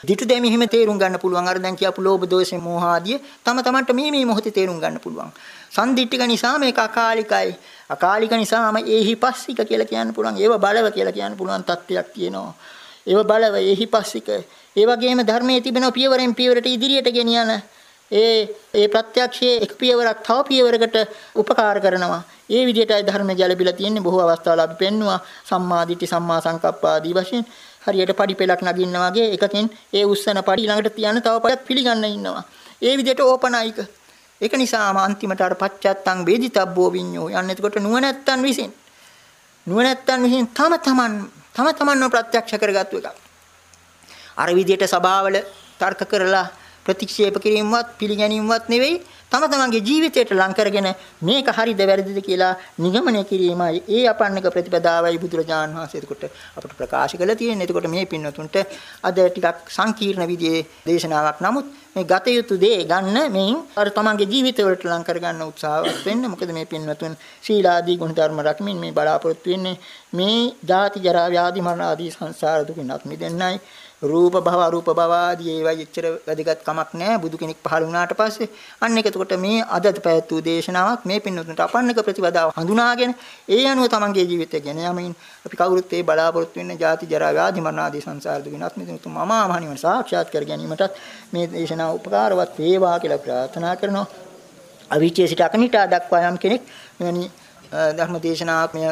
දිටු දෙමි හිම තේරුම් ගන්න පුළුවන්. අර දැන් කියපු ලෝභ දෝෂ මෝහ ආදී තම තමන්ට මේ මේ මොහොතේ තේරුම් ගන්න පුළුවන්. සම්දිට්ඨික නිසා මේක අකාලිකයි. අකාලික නිසාම ඒහි පස්සික කියලා කියන්න පුළුවන්. ඒව බලව කියලා කියන්න පුළුවන් තත්ත්වයක් තියෙනවා. ඒව බලව ඒහි පස්සික. ඒ වගේම ධර්මයේ තිබෙන පියවරෙන් පියවරට ඉදිරියට ගෙනියන ඒ ඒ ප්‍රත්‍යක්ෂයේ එක් පියවරක් තව පියවරකට උපකාර කරනවා. ඒ විදිහටයි ධර්ම ගැළපීලා තියෙන්නේ බොහෝ අවස්ථාවල අපි පෙන්නවා සම්මා දිට්ඨි සම්මා සංකප්ප ආදී වශයෙන්. හරියට පඩි පෙලක් නගින්න වගේ එකකින් ඒ උස්සන පඩි ළඟට තියන තව පඩක් පිළිගන්න ඉන්නවා. ඒ විදිහට ඕපනයික. ඒක නිසාම අන්තිමට අර පච්චත්තං වේදිතබ්බෝ විඤ්ඤෝ යන්නේ එතකොට නුවණැත්තන් විසින් නුවණැත්තන් විසින් තම තමන් තම තමන්ව ප්‍රත්‍යක්ෂ කරගත්තු එකක්. අර විදිහට සබාවල තර්ක කරලා ප්‍රතික්ෂේප කිරීමවත් පිළිගැනීමවත් නෙවෙයි තම තමන්ගේ ජීවිතයට ලං කරගෙන මේක හරිද වැරදිද කියලා නිගමනය කිරීමයි ඒ අපන්නක ප්‍රතිපදාවයි බුදුරජාන් වහන්සේ එතකොට අපට ප්‍රකාශ කළා තියෙන්නේ. එතකොට මේ පින්වතුන්ට අද ටිකක් සංකීර්ණ විදිහේ දේශනාවක්. නමුත් මේ ගත යුතු දේ ගන්න මෙයින් අර තමන්ගේ ජීවිතවලට ලං කරගන්න උත්සාහවත් වෙන්න. මොකද මේ පින්වතුන් ශීලාදී ගුණ ධර්ම රැකමින් මේ බලාපොරොත්තු වෙන්නේ මේ ජාති ජරා ව්‍යාධි මරණ ආදී සංසාර දුකින් අත් මිදෙන්නයි. රූප භව අරූප භව ආදී ඒවා එච්චර වැදගත් කමක් නැහැ බුදු කෙනෙක් පහළ වුණාට පස්සේ අන්න ඒක එතකොට මේ අද පැවැත්වූ දේශනාවක් මේ පින්නතුන්ට අපන්නක ප්‍රතිපදාව හඳුනාගෙන ඒ අනුව තමන්ගේ ජීවිතය ගෙන යමින් අපි කවුරුත් ඒ බලාපොරොත්තු වෙන්නේ ජාති ජරා ව්‍යාධි මරණ ආදී සංසාර දුකිනත් මෙතන තුම අමා නිවන සාක්ෂාත් කර ගැනීමටත් මේ දේශනාව උපකාරවත් වේවා කියලා ප්‍රාර්ථනා කරනවා. අවිචේ සිට අකනිටා දක්වා යම් කෙනෙක් මෙවැනි ධර්ම දේශනාත්මය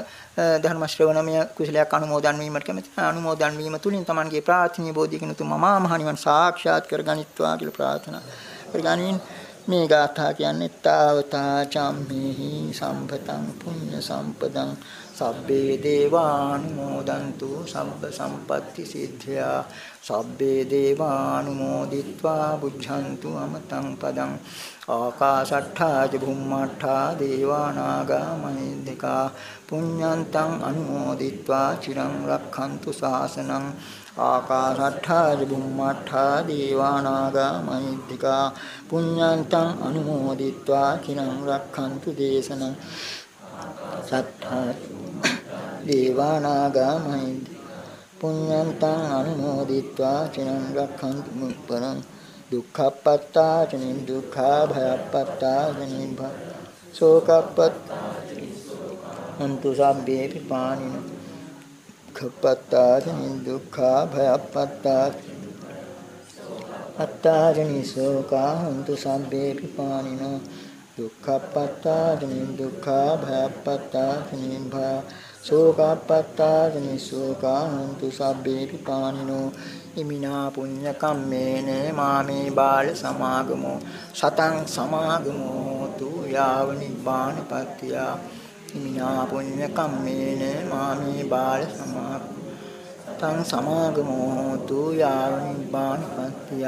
ධර්ම ශ්‍රවණමය කුසලයක් අනුමෝදන් වීමට කැමති. අනුමෝදන් වීම තුලින් Tamanගේ ප්‍රාර්ථනීය බෝධිකින තුම මමා මහ නිවන් සාක්ෂාත් කරගනිත්වා කියලා ප්‍රාර්ථනා කරගනිමින් මේ ගාථා කියන්නේ තාවතා චම්මේහි සම්පතං පුඤ්ඤ සම්පදං. සබ්බේ දේවානුමෝදන්තු සම්ප සම්පatti සිද්ධා. සබ්බේ දේවානුමෝදිත්වා බුද්ධන්තු අමතං පදං. ආකාශට්ඨා චුම්මට්ඨා දේවානාගා මහින්దికා. පුඤ්ඤන්තං අනුමෝදිත්වා චිරං රක්ඛන්තු ශාසනං. ආකාශට්ඨා චුම්මට්ඨා දේවානාගා මහින්దికා. පුඤ්ඤන්තං අනුමෝදිත්වා චිරං රක්ඛන්තු දේශනං. සත්තා දේවානාගා මහින්ද පුඤ්ඤන්තං අනුමෝදිත්වා චිරං රක්ඛන්තු මුප්පරං දුක්ඛප්පත්තා චනින් දුක්ඛා භයප්පත්තා චනින් භ ශෝකප්පත් අන්තු සම්බේ පිපානින දුක්ඛප්පත්තා චනින් දුක්ඛා භයප්පත්තා අත්තාජනි ශෝකා අන්තු සම්බේ පිපානින දුක්ඛප්පත්තා චනින් දුක්ඛා භයප්පත්තා චනින් භය ශෝකප්පත්තා චනි ශෝකා අන්තු සම්බේ පිපානිනෝ ඉමිනා පුඤ්ඤ කම්මේන මාමේ බාල සමාගමෝ සතං සමාගමෝ තු යාව නිබ්බානපත්තිය ඉමිනා පුඤ්ඤ කම්මේන මාමේ බාල සමාගමෝ සමාගමෝ තු යාව නිබ්බානපත්තිය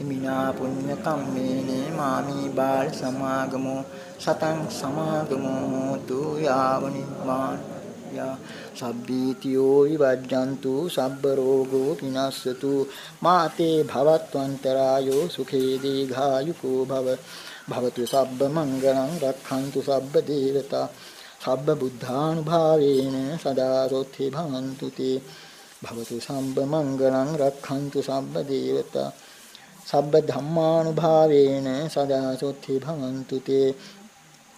ඉමිනා පුඤ්ඤ කම්මේන මාමේ බාල සමාගමෝ සතං සමාගමෝ තු යාව නිබ්බානපත්තිය යා සබ්බීතියෝ විවජ්ජන්තු සබ්බ රෝගෝ විනස්සතු මාතේ භවත්වන්තරායෝ සුඛේ දීඝායුකෝ භව. භවතු සබ්බ මංගලං රක්ඛන්තු සබ්බ දේවතා. සබ්බ බුද්ධානුභාවේන සදා සොත්ති භවන්තු තේ. භවතු සම්බ මංගලං රක්ඛන්තු සබ්බ දේවතා. සබ්බ ධම්මානුභාවේන සදා සොත්ති භවන්තු තේ.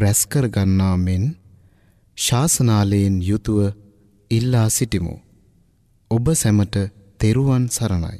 රැස්කර ගන්නා මෙන් ශාසනාලයෙන් යුතුව ඉල්ලා සිටිමු. ඔබ සැමට තෙරුවන් සරණයි.